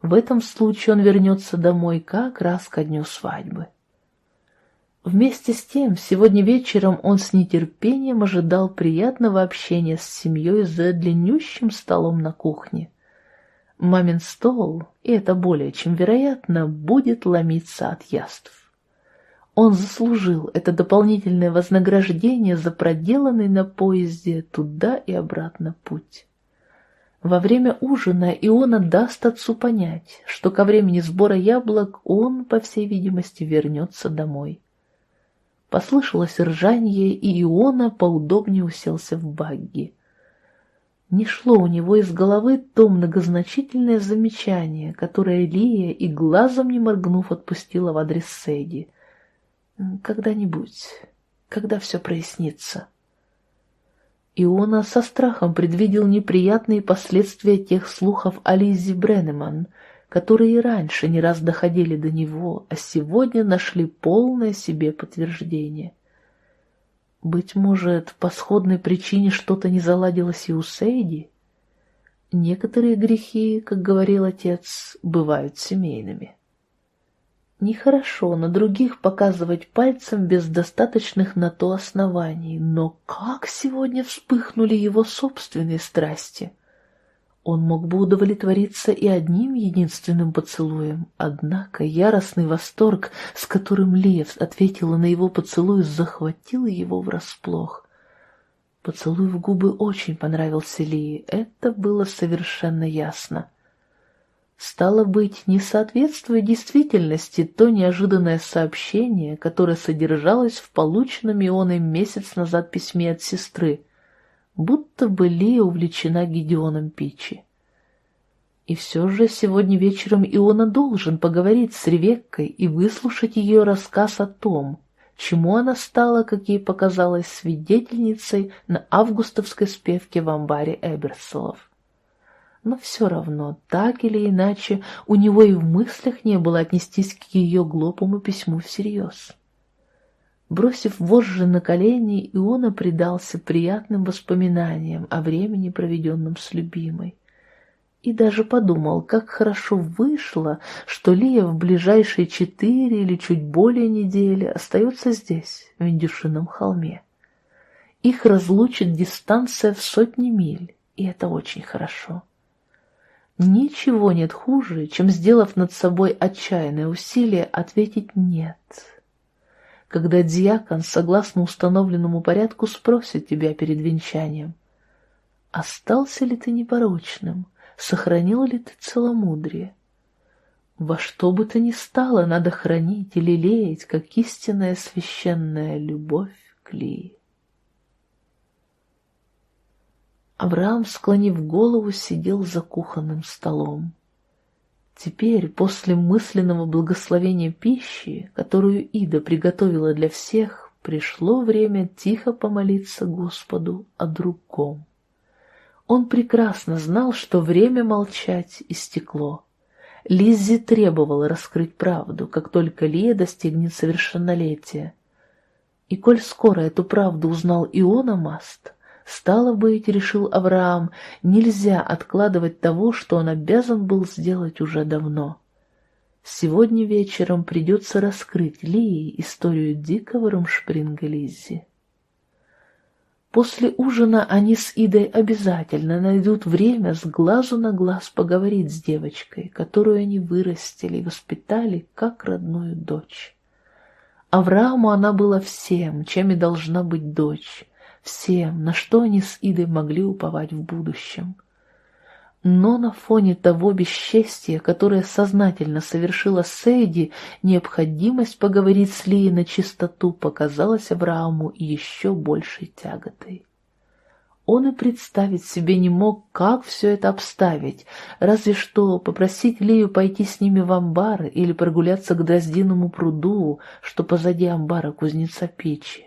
В этом случае он вернется домой как раз ко дню свадьбы. Вместе с тем, сегодня вечером он с нетерпением ожидал приятного общения с семьей за длиннющим столом на кухне. Мамин стол, и это более чем вероятно, будет ломиться от яств. Он заслужил это дополнительное вознаграждение за проделанный на поезде туда и обратно путь. Во время ужина Иона даст отцу понять, что ко времени сбора яблок он, по всей видимости, вернется домой. Послышалось ржанье, и Иона поудобнее уселся в багги. Не шло у него из головы то многозначительное замечание, которое Лия и глазом не моргнув отпустила в адрес Сэдди. «Когда-нибудь, когда все прояснится». Иона со страхом предвидел неприятные последствия тех слухов о Лизе Бреннеман, которые раньше не раз доходили до него, а сегодня нашли полное себе подтверждение. Быть может, по сходной причине что-то не заладилось и у Сейди? Некоторые грехи, как говорил отец, бывают семейными. Нехорошо на других показывать пальцем без достаточных на то оснований, но как сегодня вспыхнули его собственные страсти — он мог бы удовлетвориться и одним единственным поцелуем, однако яростный восторг, с которым Лев ответила на его поцелуй, захватил его врасплох. Поцелуй в губы очень понравился Лии, это было совершенно ясно. Стало быть, не соответствуя действительности то неожиданное сообщение, которое содержалось в полученном Ионой месяц назад письме от сестры, будто бы Лия увлечена Гедеоном Пичи. И все же сегодня вечером Иона должен поговорить с Ревеккой и выслушать ее рассказ о том, чему она стала, как ей показалось, свидетельницей на августовской спевке в амбаре Эберсолов но все равно, так или иначе, у него и в мыслях не было отнестись к ее глупому письму всерьез. Бросив вожжи на колени, Иона предался приятным воспоминаниям о времени, проведенном с любимой. И даже подумал, как хорошо вышло, что Лия в ближайшие четыре или чуть более недели остается здесь, в Индюшином холме. Их разлучит дистанция в сотни миль, и это очень хорошо. Ничего нет хуже, чем, сделав над собой отчаянное усилие, ответить «нет». Когда диакон, согласно установленному порядку, спросит тебя перед венчанием, остался ли ты непорочным, сохранил ли ты целомудрие. Во что бы то ни стало, надо хранить и лелеять, как истинная священная любовь к Лии. Авраам, склонив голову, сидел за кухонным столом. Теперь, после мысленного благословения пищи, которую Ида приготовила для всех, пришло время тихо помолиться Господу о другом. Он прекрасно знал, что время молчать истекло. Лиззи требовала раскрыть правду, как только Лия достигнет совершеннолетия. И коль скоро эту правду узнал и он, Амаст, Стало быть, решил Авраам, нельзя откладывать того, что он обязан был сделать уже давно. Сегодня вечером придется раскрыть Лии историю дикого Румшпринга Лиззи. После ужина они с Идой обязательно найдут время с глазу на глаз поговорить с девочкой, которую они вырастили и воспитали как родную дочь. Аврааму она была всем, чем и должна быть дочь, всем, на что они с Идой могли уповать в будущем. Но на фоне того бесчестия, которое сознательно совершила Сейди, необходимость поговорить с Лией на чистоту показалась Аврааму еще большей тяготой. Он и представить себе не мог, как все это обставить, разве что попросить Лию пойти с ними в амбар или прогуляться к Дроздиному пруду, что позади амбара кузнеца печи.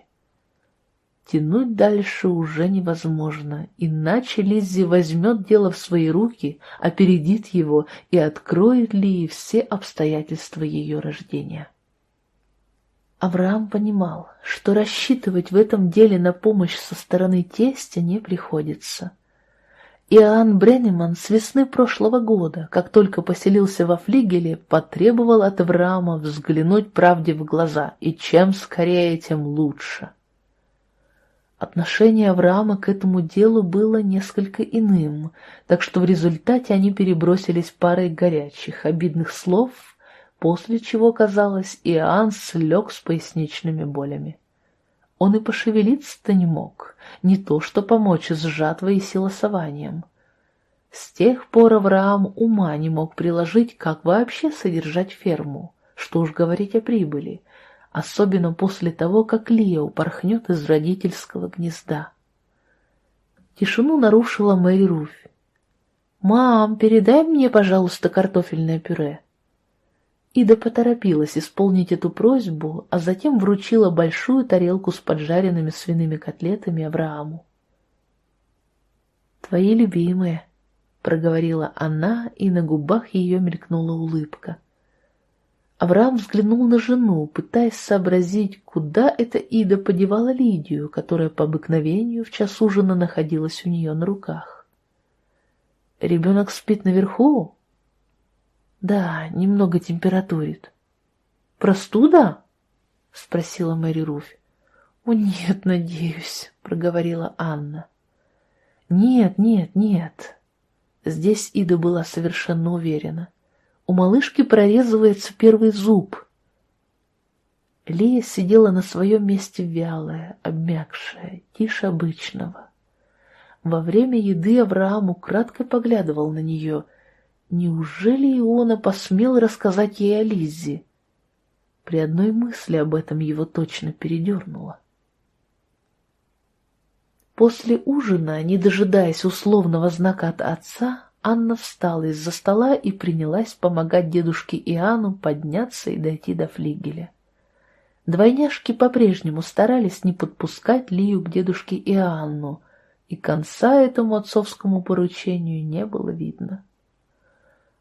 Тянуть дальше уже невозможно, иначе Лиззи возьмет дело в свои руки, опередит его и откроет ли все обстоятельства ее рождения. Авраам понимал, что рассчитывать в этом деле на помощь со стороны тестя не приходится. Иоанн Бреннеман с весны прошлого года, как только поселился во флигеле, потребовал от Авраама взглянуть правде в глаза, и чем скорее, тем лучше. Отношение Авраама к этому делу было несколько иным, так что в результате они перебросились парой горячих, обидных слов, после чего, казалось, Иоанн слег с поясничными болями. Он и пошевелиться-то не мог, не то что помочь с жатвой и силосованием. С тех пор Авраам ума не мог приложить, как вообще содержать ферму, что уж говорить о прибыли, особенно после того, как Лия упорхнет из родительского гнезда. Тишину нарушила Мэри Руфь. «Мам, передай мне, пожалуйста, картофельное пюре». Ида поторопилась исполнить эту просьбу, а затем вручила большую тарелку с поджаренными свиными котлетами Аврааму. «Твои любимые», — проговорила она, и на губах ее мелькнула улыбка. Авраам взглянул на жену, пытаясь сообразить, куда эта Ида подевала Лидию, которая по обыкновению в час ужина находилась у нее на руках. «Ребенок спит наверху?» «Да, немного температурит». «Простуда?» — спросила Мэри Руфь. «О, нет, надеюсь», — проговорила Анна. «Нет, нет, нет». Здесь Ида была совершенно уверена у малышки прорезывается первый зуб. Лия сидела на своем месте вялая, обмякшая, тише обычного, Во время еды Авраам украдкой поглядывал на нее. Неужели Иона посмел рассказать ей о Лиззе? При одной мысли об этом его точно передернуло. После ужина, не дожидаясь условного знака от отца, Анна встала из-за стола и принялась помогать дедушке Иоанну подняться и дойти до флигеля. Двойняшки по-прежнему старались не подпускать Лию к дедушке Иоанну, и конца этому отцовскому поручению не было видно.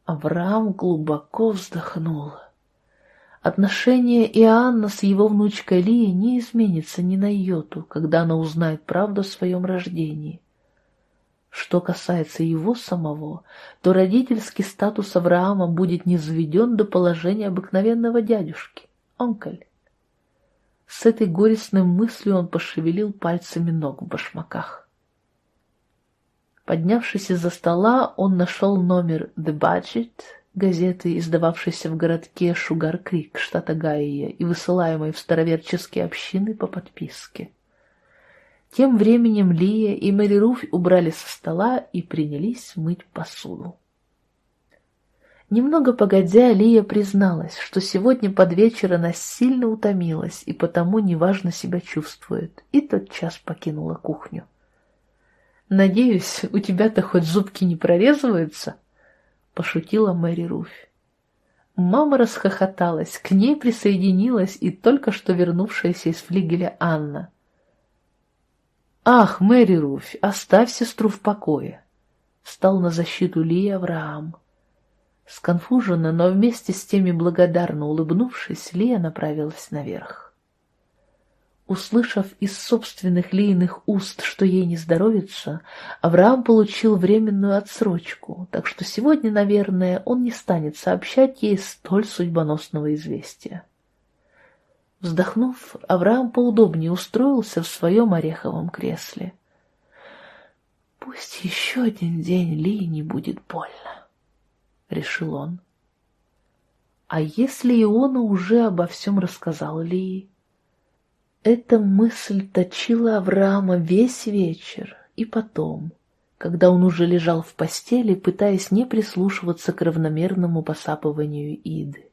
Авраам глубоко вздохнул. Отношение Иоанна с его внучкой Лией не изменится ни на йоту, когда она узнает правду о своем рождении. Что касается его самого, то родительский статус Авраама будет низведен до положения обыкновенного дядюшки, онколь. С этой горестной мыслью он пошевелил пальцами ног в башмаках. Поднявшись из-за стола, он нашел номер «The Budget» газеты, издававшейся в городке Шугар-Крик, штата Гайя, и высылаемой в староверческие общины по подписке. Тем временем Лия и Мэри Руфь убрали со стола и принялись мыть посуду. Немного погодя, Лия призналась, что сегодня под вечер она сильно утомилась и потому неважно себя чувствует, и тотчас покинула кухню. «Надеюсь, у тебя-то хоть зубки не прорезываются?» — пошутила Мэри Руфь. Мама расхохоталась, к ней присоединилась и только что вернувшаяся из флигеля Анна. «Ах, Мэри Руфь, оставь сестру в покое!» Стал на защиту Ли Авраам. Сконфуженно, но вместе с теми благодарно улыбнувшись, Лия направилась наверх. Услышав из собственных Лииных уст, что ей не здоровится, Авраам получил временную отсрочку, так что сегодня, наверное, он не станет сообщать ей столь судьбоносного известия. Вздохнув, Авраам поудобнее устроился в своем ореховом кресле. «Пусть еще один день Ли не будет больно», — решил он. А если Иона уже обо всем рассказал Ли? Эта мысль точила Авраама весь вечер и потом, когда он уже лежал в постели, пытаясь не прислушиваться к равномерному посапыванию Иды.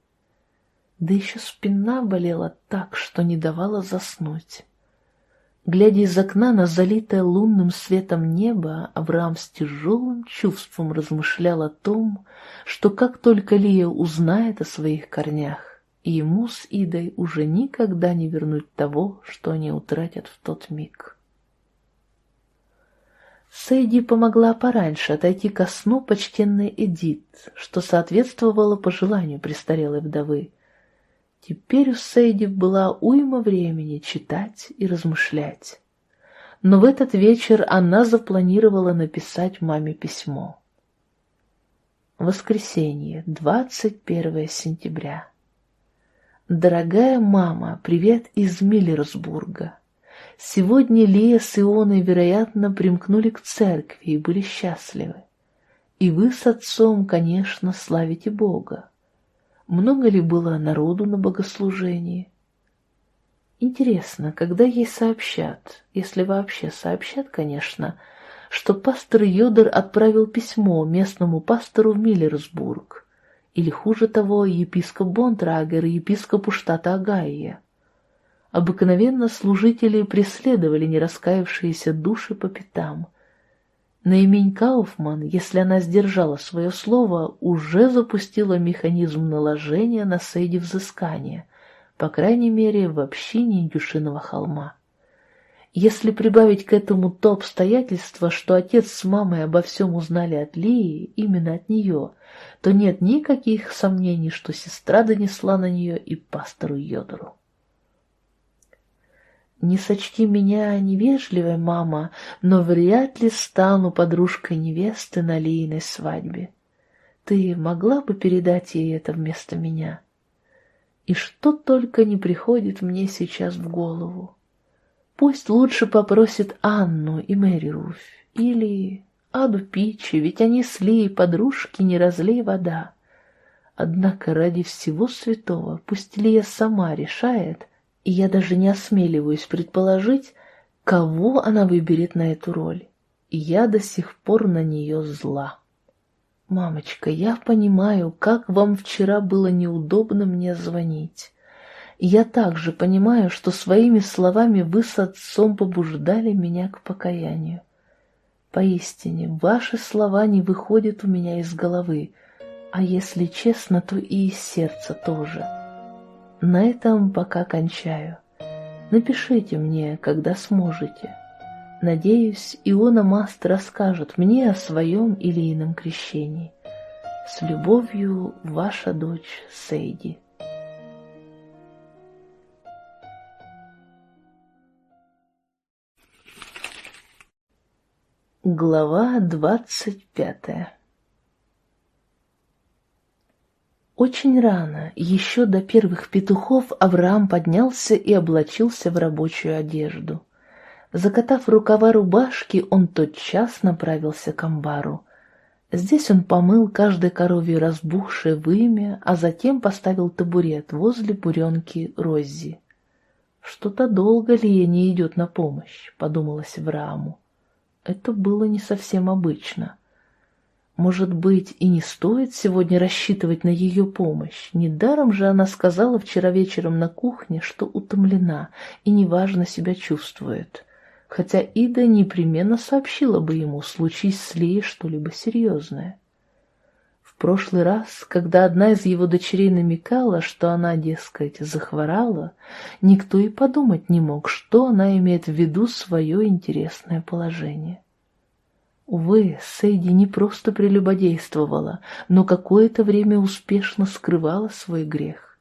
Да еще спина болела так, что не давала заснуть. Глядя из окна на залитое лунным светом небо, Авраам с тяжелым чувством размышлял о том, что как только Лия узнает о своих корнях, ему с Идой уже никогда не вернуть того, что они утратят в тот миг. Сэйди помогла пораньше отойти ко сну почтенной Эдит, что соответствовало пожеланию престарелой вдовы, Теперь у Сейди была уйма времени читать и размышлять. Но в этот вечер она запланировала написать маме письмо. Воскресенье, 21 сентября. Дорогая мама, привет из Миллерсбурга. Сегодня Лия с Ионой, вероятно, примкнули к церкви и были счастливы. И вы с отцом, конечно, славите Бога. Много ли было народу на богослужении? Интересно, когда ей сообщат, если вообще сообщат, конечно, что пастор Йодер отправил письмо местному пастору в Миллерсбург, или, хуже того, епископ Бонтрагер и епископу штата Огайо. Обыкновенно служители преследовали нераскаявшиеся души по пятам, Наимень Кауфман, если она сдержала свое слово, уже запустила механизм наложения на Сейди взыскания, по крайней мере, в общине Индюшиного холма. Если прибавить к этому то обстоятельство, что отец с мамой обо всем узнали от Лии, именно от нее, то нет никаких сомнений, что сестра донесла на нее и пастору Йодору. Не сочти меня невежливой, мама, но вряд ли стану подружкой невесты на Лииной свадьбе. Ты могла бы передать ей это вместо меня? И что только не приходит мне сейчас в голову. Пусть лучше попросит Анну и Мэри Руфь, или Аду Пичи, ведь они с Лией подружки, не разлей вода. Однако ради всего святого пусть Лия сама решает — и я даже не осмеливаюсь предположить, кого она выберет на эту роль. и я до сих пор на нее зла. «Мамочка, я понимаю, как вам вчера было неудобно мне звонить. Я также понимаю, что своими словами вы с отцом побуждали меня к покаянию. Поистине, ваши слова не выходят у меня из головы, а если честно, то и из сердца тоже. На этом пока кончаю. Напишите мне, когда сможете». Надеюсь, Иона Маст расскажет мне о своем или ином крещении. С любовью, ваша дочь Сейди. Глава двадцать пятая Очень рано, еще до первых петухов, Авраам поднялся и облачился в рабочую одежду. Закатав рукава рубашки, он тотчас направился к амбару. Здесь он помыл каждой корове разбухшее вымя, а затем поставил табурет возле буренки Роззи. «Что-то долго ли не идет на помощь?» — подумалось Врааму. Это было не совсем обычно. Может быть, и не стоит сегодня рассчитывать на ее помощь. Недаром же она сказала вчера вечером на кухне, что утомлена и неважно себя чувствует хотя Ида непременно сообщила бы ему, случись с Лией что-либо серьезное. В прошлый раз, когда одна из его дочерей намекала, что она, дескать, захворала, никто и подумать не мог, что она имеет в виду свое интересное положение. Увы, Сейди не просто прелюбодействовала, но какое-то время успешно скрывала свой грех.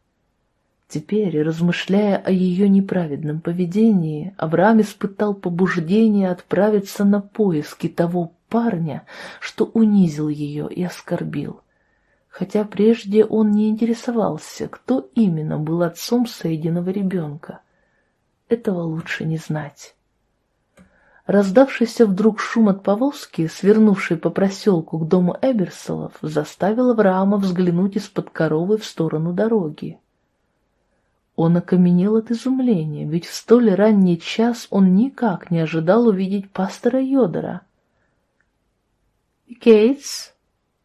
Теперь, размышляя о ее неправедном поведении, Авраам испытал побуждение отправиться на поиски того парня, что унизил ее и оскорбил. Хотя прежде он не интересовался, кто именно был отцом соединенного ребенка. Этого лучше не знать. Раздавшийся вдруг шум от повозки, свернувший по проселку к дому Эберсолов, заставил Авраама взглянуть из-под коровы в сторону дороги. Он окаменел от изумления, ведь в столь ранний час он никак не ожидал увидеть пастора Йодора. «Кейтс!»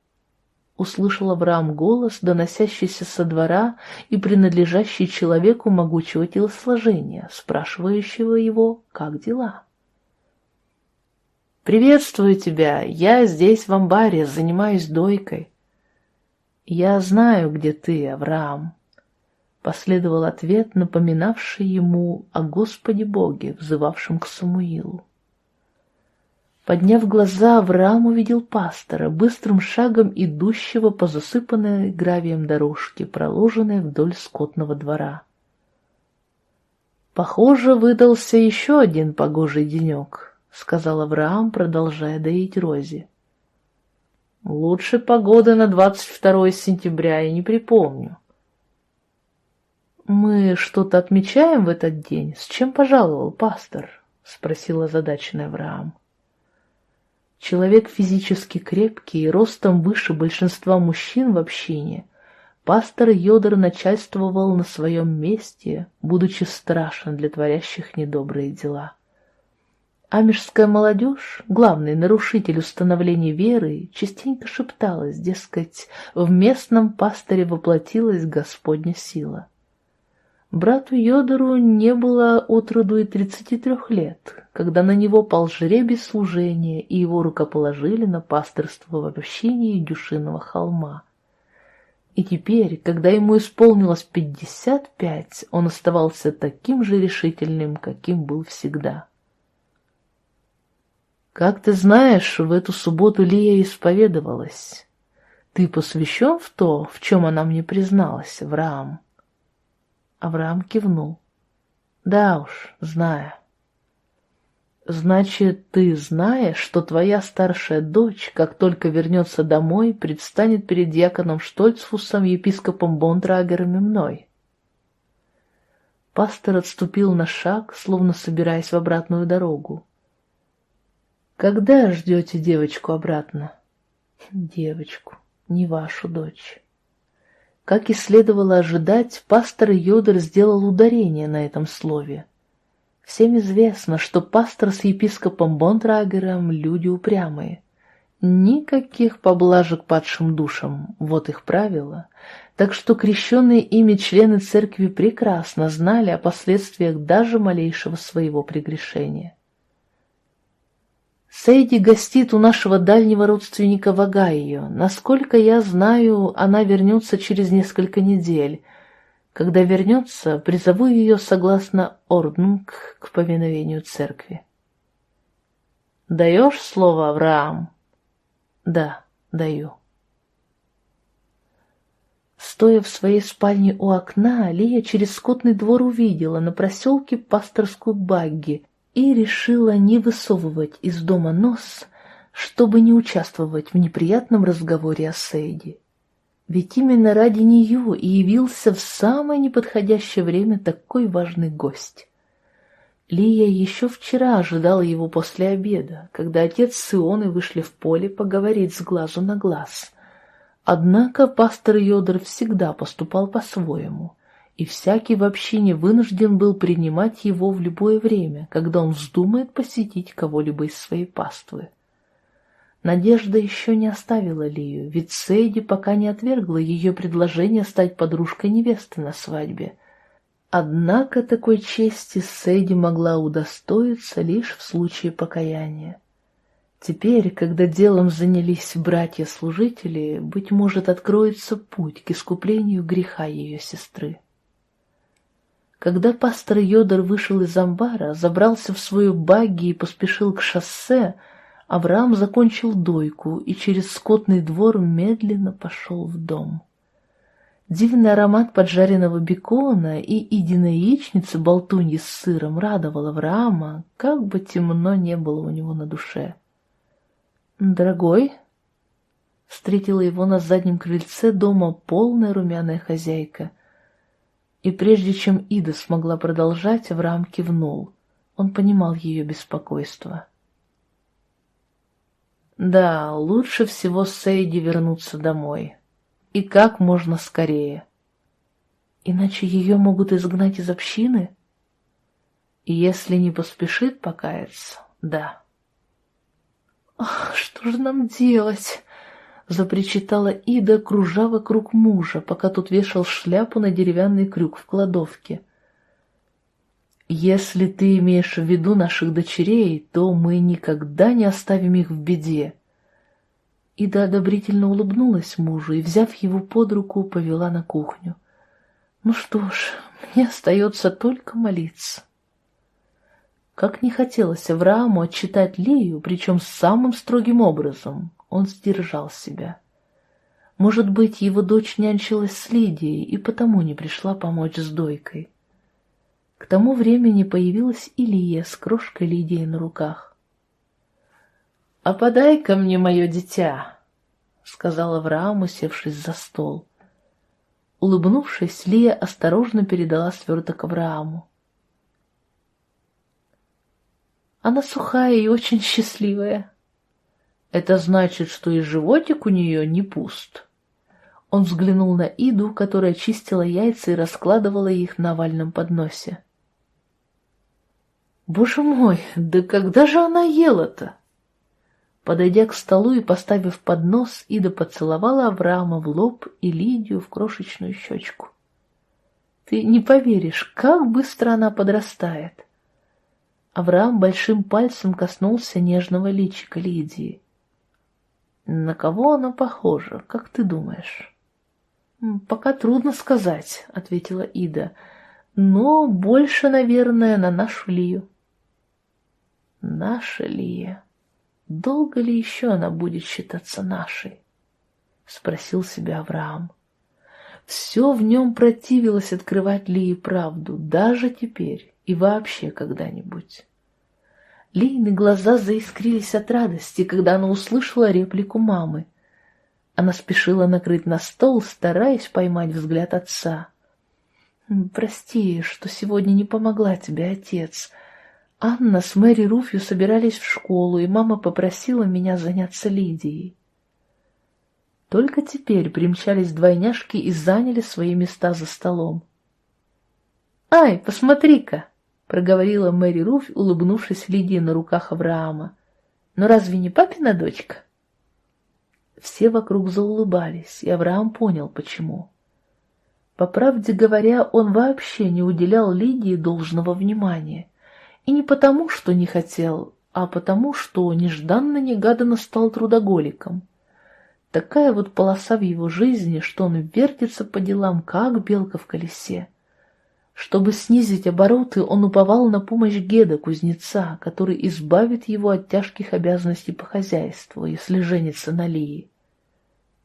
— услышал Авраам голос, доносящийся со двора и принадлежащий человеку могучего телосложения, спрашивающего его, как дела. «Приветствую тебя! Я здесь, в амбаре, занимаюсь дойкой». «Я знаю, где ты, Авраам», Последовал ответ, напоминавший ему о Господе Боге, взывавшем к Самуилу. Подняв глаза, Авраам увидел пастора, быстрым шагом идущего по засыпанной гравием дорожке, проложенной вдоль скотного двора. «Похоже, выдался еще один погожий денек», — сказал Авраам, продолжая доить Рози. «Лучше погоды на двадцать второе сентября я не припомню». «Мы что-то отмечаем в этот день? С чем пожаловал пастор?» — спросил озадаченный Авраам. Человек физически крепкий и ростом выше большинства мужчин в общине, пастор Йодор начальствовал на своем месте, будучи страшен для творящих недобрые дела. Амежская молодежь, главный нарушитель установления веры, частенько шепталась, дескать, в местном пасторе воплотилась Господня сила. Брату Йодору не было от роду и тридцати трех лет, когда на него пал жребий служения, и его рукоположили на пасторство в общине Дюшиного холма. И теперь, когда ему исполнилось пятьдесят пять, он оставался таким же решительным, каким был всегда. «Как ты знаешь, в эту субботу Лия исповедовалась. Ты посвящен в то, в чем она мне призналась, Авраам?» Авраам кивнул. Да уж, знаю. Значит, ты знаешь, что твоя старшая дочь, как только вернется домой, предстанет перед дьяконом Штольцфусом, епископом Бондрагером и мной? Пастор отступил на шаг, словно собираясь в обратную дорогу. «Когда ждете девочку обратно?» «Девочку, не вашу дочь». Как и следовало ожидать, пастор Йодер сделал ударение на этом слове. Всем известно, что пастор с епископом Бонтрагером – люди упрямые. Никаких поблажек падшим душам, вот их правило. Так что крещенные ими члены церкви прекрасно знали о последствиях даже малейшего своего прегрешения. Сейди гостит у нашего дальнего родственника Вагайо. Насколько я знаю, она вернется через несколько недель. Когда вернется, призову ее согласно Орднунг к повиновению церкви. «Даешь слово, Авраам?» Да, даю. Стоя в своей спальне у окна, Лия через скотный двор увидела на проселке пасторскую багги и решила не высовывать из дома нос, чтобы не участвовать в неприятном разговоре о Сейди. Ведь именно ради нее и явился в самое неподходящее время такой важный гость. Лия еще вчера ожидала его после обеда, когда отец с Ионой вышли в поле поговорить с глазу на глаз. Однако пастор Йодор всегда поступал по-своему, и всякий в общине вынужден был принимать его в любое время, когда он вздумает посетить кого-либо из своей паствы. Надежда еще не оставила Лию, ведь Сейди пока не отвергла ее предложение стать подружкой невесты на свадьбе — Однако такой чести Сэйди могла удостоиться лишь в случае покаяния. Теперь, когда делом занялись братья-служители, быть может, откроется путь к искуплению греха ее сестры. Когда пастор Йодор вышел из амбара, забрался в свою багги и поспешил к шоссе, Авраам закончил дойку и через скотный двор медленно пошел в дом. Дивный аромат поджаренного бекона и единой яичницы болтуньи с сыром радовал Авраама, как бы темно не было у него на душе. «Дорогой?» Встретила его на заднем крыльце дома полная румяная хозяйка. И прежде чем Ида смогла продолжать, Авраам кивнул. Он понимал ее беспокойство. «Да, лучше всего Сейди вернуться домой», и как можно скорее. Иначе ее могут изгнать из общины? И если не поспешит покаяться, да. «Ах, что же нам делать?» — запричитала Ида, кружа вокруг мужа, пока тот вешал шляпу на деревянный крюк в кладовке. «Если ты имеешь в виду наших дочерей, то мы никогда не оставим их в беде», Ида одобрительно улыбнулась мужу и, взяв его под руку, повела на кухню. «Ну что ж, мне остается только молиться». Как не хотелось Аврааму отчитать Лию, причем самым строгим образом, он сдержал себя. Может быть, его дочь нянчилась с Лидией и потому не пришла помочь с дойкой. К тому времени появилась и Лия с крошкой Лидии на руках. «А подай-ка мне мое дитя», — сказал Авраам, усевшись за стол. Улыбнувшись, Лия осторожно передала сверток Аврааму. Она сухая и очень счастливая. Это значит, что и животик у нее не пуст. Он взглянул на Иду, которая чистила яйца и раскладывала их на овальном подносе. Боже мой, да когда же она ела-то? Подойдя к столу и поставив поднос, Ида поцеловала Авраама в лоб и Лидию в крошечную щечку. Ты не поверишь, как быстро она подрастает. Авраам большим пальцем коснулся нежного личика Лидии. На кого она похожа, как ты думаешь? Пока трудно сказать, ответила Ида, но больше, наверное, на нашу Лию. Наша Лия. Долго ли еще она будет считаться нашей? Спросил себя Авраам. Все в нем противилось открывать Лии правду, даже теперь и вообще когда-нибудь. Лиины глаза заискрились от радости, когда она услышала реплику мамы. Она спешила накрыть на стол, стараясь поймать взгляд отца. «Прости, что сегодня не помогла тебе, отец», Анна с Мэри Руфью собирались в школу, и мама попросила меня заняться Лидией. Только теперь примчались двойняшки и заняли свои места за столом. «Ай, посмотри-ка!» Проговорила Мэри Руфь, улыбнувшись Лидии на руках Авраама. «Но разве не папина дочка?» Все вокруг заулыбались, и Авраам понял, почему. По правде говоря, он вообще не уделял Лидии должного внимания. И не потому, что не хотел, а потому, что нежданно-негаданно стал трудоголиком. Такая вот полоса в его жизни, что он вертится по делам, как белка в колесе. Чтобы снизить обороты, он уповал на помощь Геда, кузнеца, который избавит его от тяжких обязанностей по хозяйству, если женится на Лии.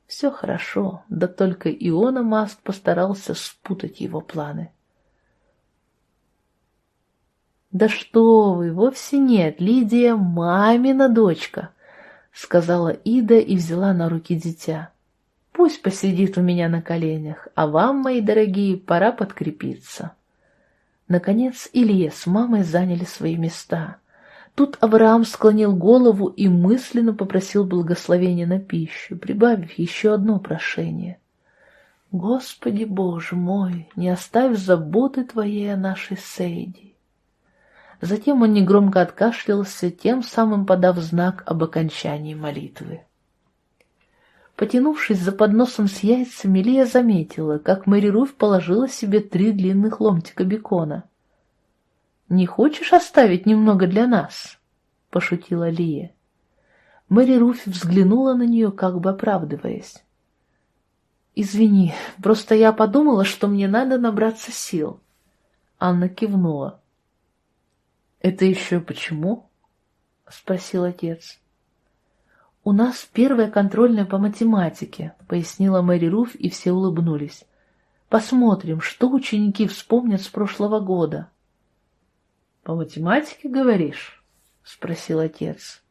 Все хорошо, да только Иона Маст постарался спутать его планы. «Да что вы, вовсе нет, Лидия мамина дочка», — сказала Ида и взяла на руки дитя. «Пусть посидит у меня на коленях, а вам, мои дорогие, пора подкрепиться». Наконец Илья с мамой заняли свои места. Тут Авраам склонил голову и мысленно попросил благословения на пищу, прибавив еще одно прошение. «Господи Боже мой, не оставь заботы Твоей о нашей Сейди». Затем он негромко откашлялся, тем самым подав знак об окончании молитвы. Потянувшись за подносом с яйцами, Лия заметила, как Мэри Руф положила себе три длинных ломтика бекона. «Не хочешь оставить немного для нас?» — пошутила Лия. Мэри Руф взглянула на нее, как бы оправдываясь. «Извини, просто я подумала, что мне надо набраться сил». Анна кивнула. «Это еще почему?» — спросил отец. «У нас первая контрольная по математике», — пояснила Мэри Руф, и все улыбнулись. «Посмотрим, что ученики вспомнят с прошлого года». «По математике, говоришь?» — спросил отец.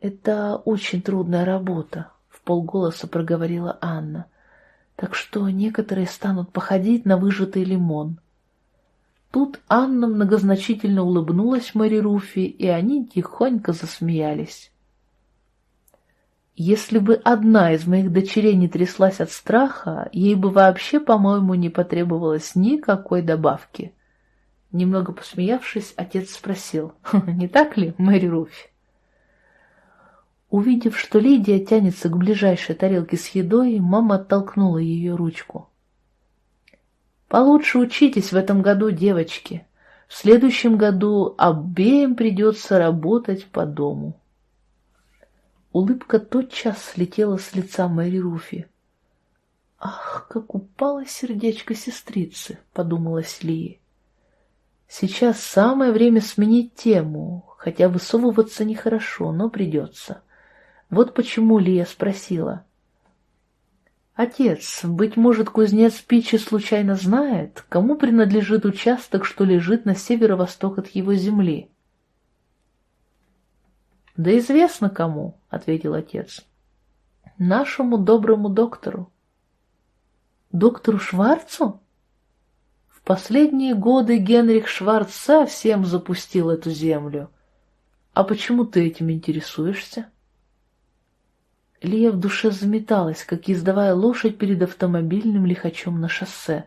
«Это очень трудная работа», — в полголоса проговорила Анна. «Так что некоторые станут походить на выжатый лимон». Тут Анна многозначительно улыбнулась Мэри Руфи, и они тихонько засмеялись. Если бы одна из моих дочерей не тряслась от страха, ей бы вообще, по-моему, не потребовалось никакой добавки. Немного посмеявшись, отец спросил, «Не так ли, Мэри Руфь?» Увидев, что Лидия тянется к ближайшей тарелке с едой, мама оттолкнула ее ручку. «Получше учитесь в этом году, девочки. В следующем году обеим придется работать по дому». Улыбка тотчас слетела с лица Мэри Руфи. «Ах, как упало сердечко сестрицы!» — подумалась Лия. «Сейчас самое время сменить тему, хотя высовываться нехорошо, но придется. Вот почему Лия спросила. «Отец, быть может, кузнец Пичи случайно знает, кому принадлежит участок, что лежит на северо-восток от его земли?» «Да известно кому», — ответил отец. «Нашему доброму доктору». «Доктору Шварцу?» В последние годы Генрих Шварц совсем запустил эту землю. А почему ты этим интересуешься? Лия в душе заметалась, как издавая лошадь перед автомобильным лихачом на шоссе.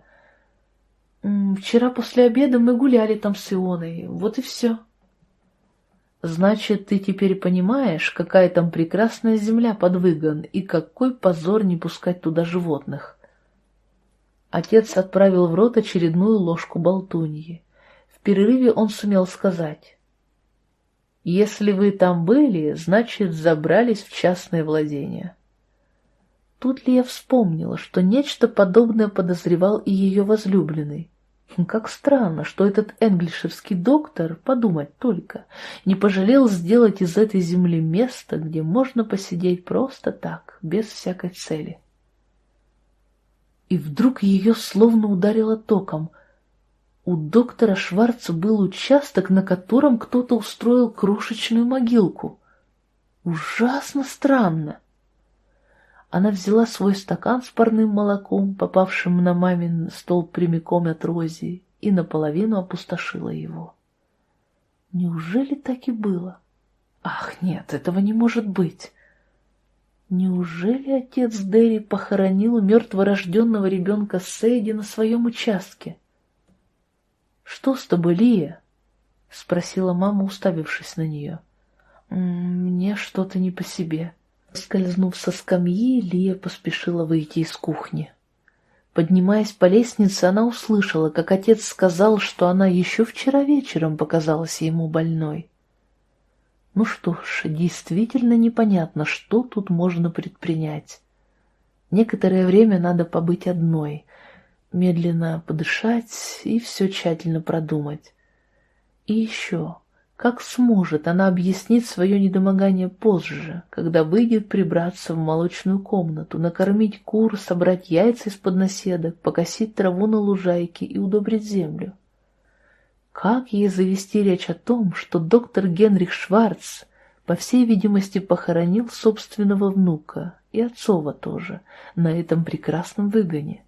«Вчера после обеда мы гуляли там с Ионой, вот и все». Значит, ты теперь понимаешь, какая там прекрасная земля под выгон и какой позор не пускать туда животных. Отец отправил в рот очередную ложку болтуньи. В перерыве он сумел сказать. «Если вы там были, значит, забрались в частное владение». Тут ли я вспомнила, что нечто подобное подозревал и ее возлюбленный. Как странно, что этот энглишевский доктор, подумать только, не пожалел сделать из этой земли место, где можно посидеть просто так, без всякой цели. И вдруг ее словно ударило током. У доктора Шварца был участок, на котором кто-то устроил крошечную могилку. Ужасно странно. Она взяла свой стакан с парным молоком, попавшим на мамин стол прямиком от Рози, и наполовину опустошила его. Неужели так и было? Ах, нет, этого не может быть. Неужели отец Дерри похоронил мертворожденного ребенка Сейди на своем участке? «Что с тобой, Лия?» — спросила мама, уставившись на нее. «Мне что-то не по себе». Скользнув со скамьи, Лия поспешила выйти из кухни. Поднимаясь по лестнице, она услышала, как отец сказал, что она еще вчера вечером показалась ему больной. Ну что ж, действительно непонятно, что тут можно предпринять. Некоторое время надо побыть одной, медленно подышать и все тщательно продумать. И еще, как сможет она объяснить свое недомогание позже, когда выйдет прибраться в молочную комнату, накормить кур, собрать яйца из-под наседок, покосить траву на лужайке и удобрить землю? Как ей завести речь о том, что доктор Генрих Шварц, по всей видимости, похоронил собственного внука и отцова тоже на этом прекрасном выгоне?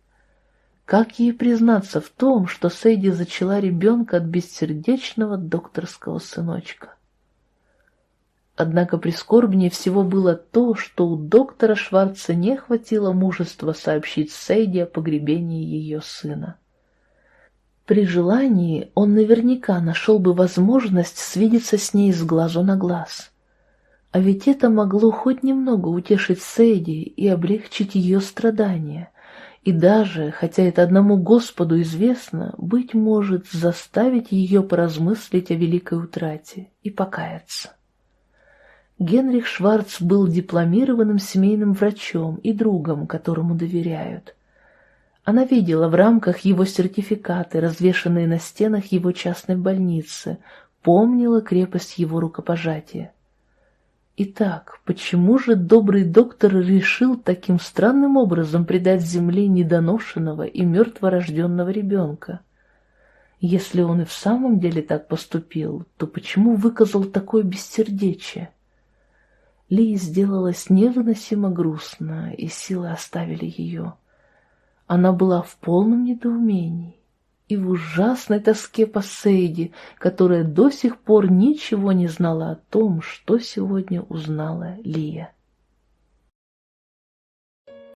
Как ей признаться в том, что Сейди зачала ребенка от бессердечного докторского сыночка? Однако прискорбнее всего было то, что у доктора Шварца не хватило мужества сообщить Сейди о погребении ее сына. При желании он наверняка нашел бы возможность свидеться с ней с глазу на глаз. А ведь это могло хоть немного утешить Сейди и облегчить ее страдания — и даже, хотя это одному Господу известно, быть может, заставить ее поразмыслить о великой утрате и покаяться. Генрих Шварц был дипломированным семейным врачом и другом, которому доверяют. Она видела в рамках его сертификаты, развешанные на стенах его частной больницы, помнила крепость его рукопожатия. Итак, почему же добрый доктор решил таким странным образом предать земле недоношенного и мертворожденного ребенка? Если он и в самом деле так поступил, то почему выказал такое бессердечие? Ли сделалась невыносимо грустно, и силы оставили ее. Она была в полном недоумении и в ужасной тоске по Сейди, которая до сих пор ничего не знала о том, что сегодня узнала Лия.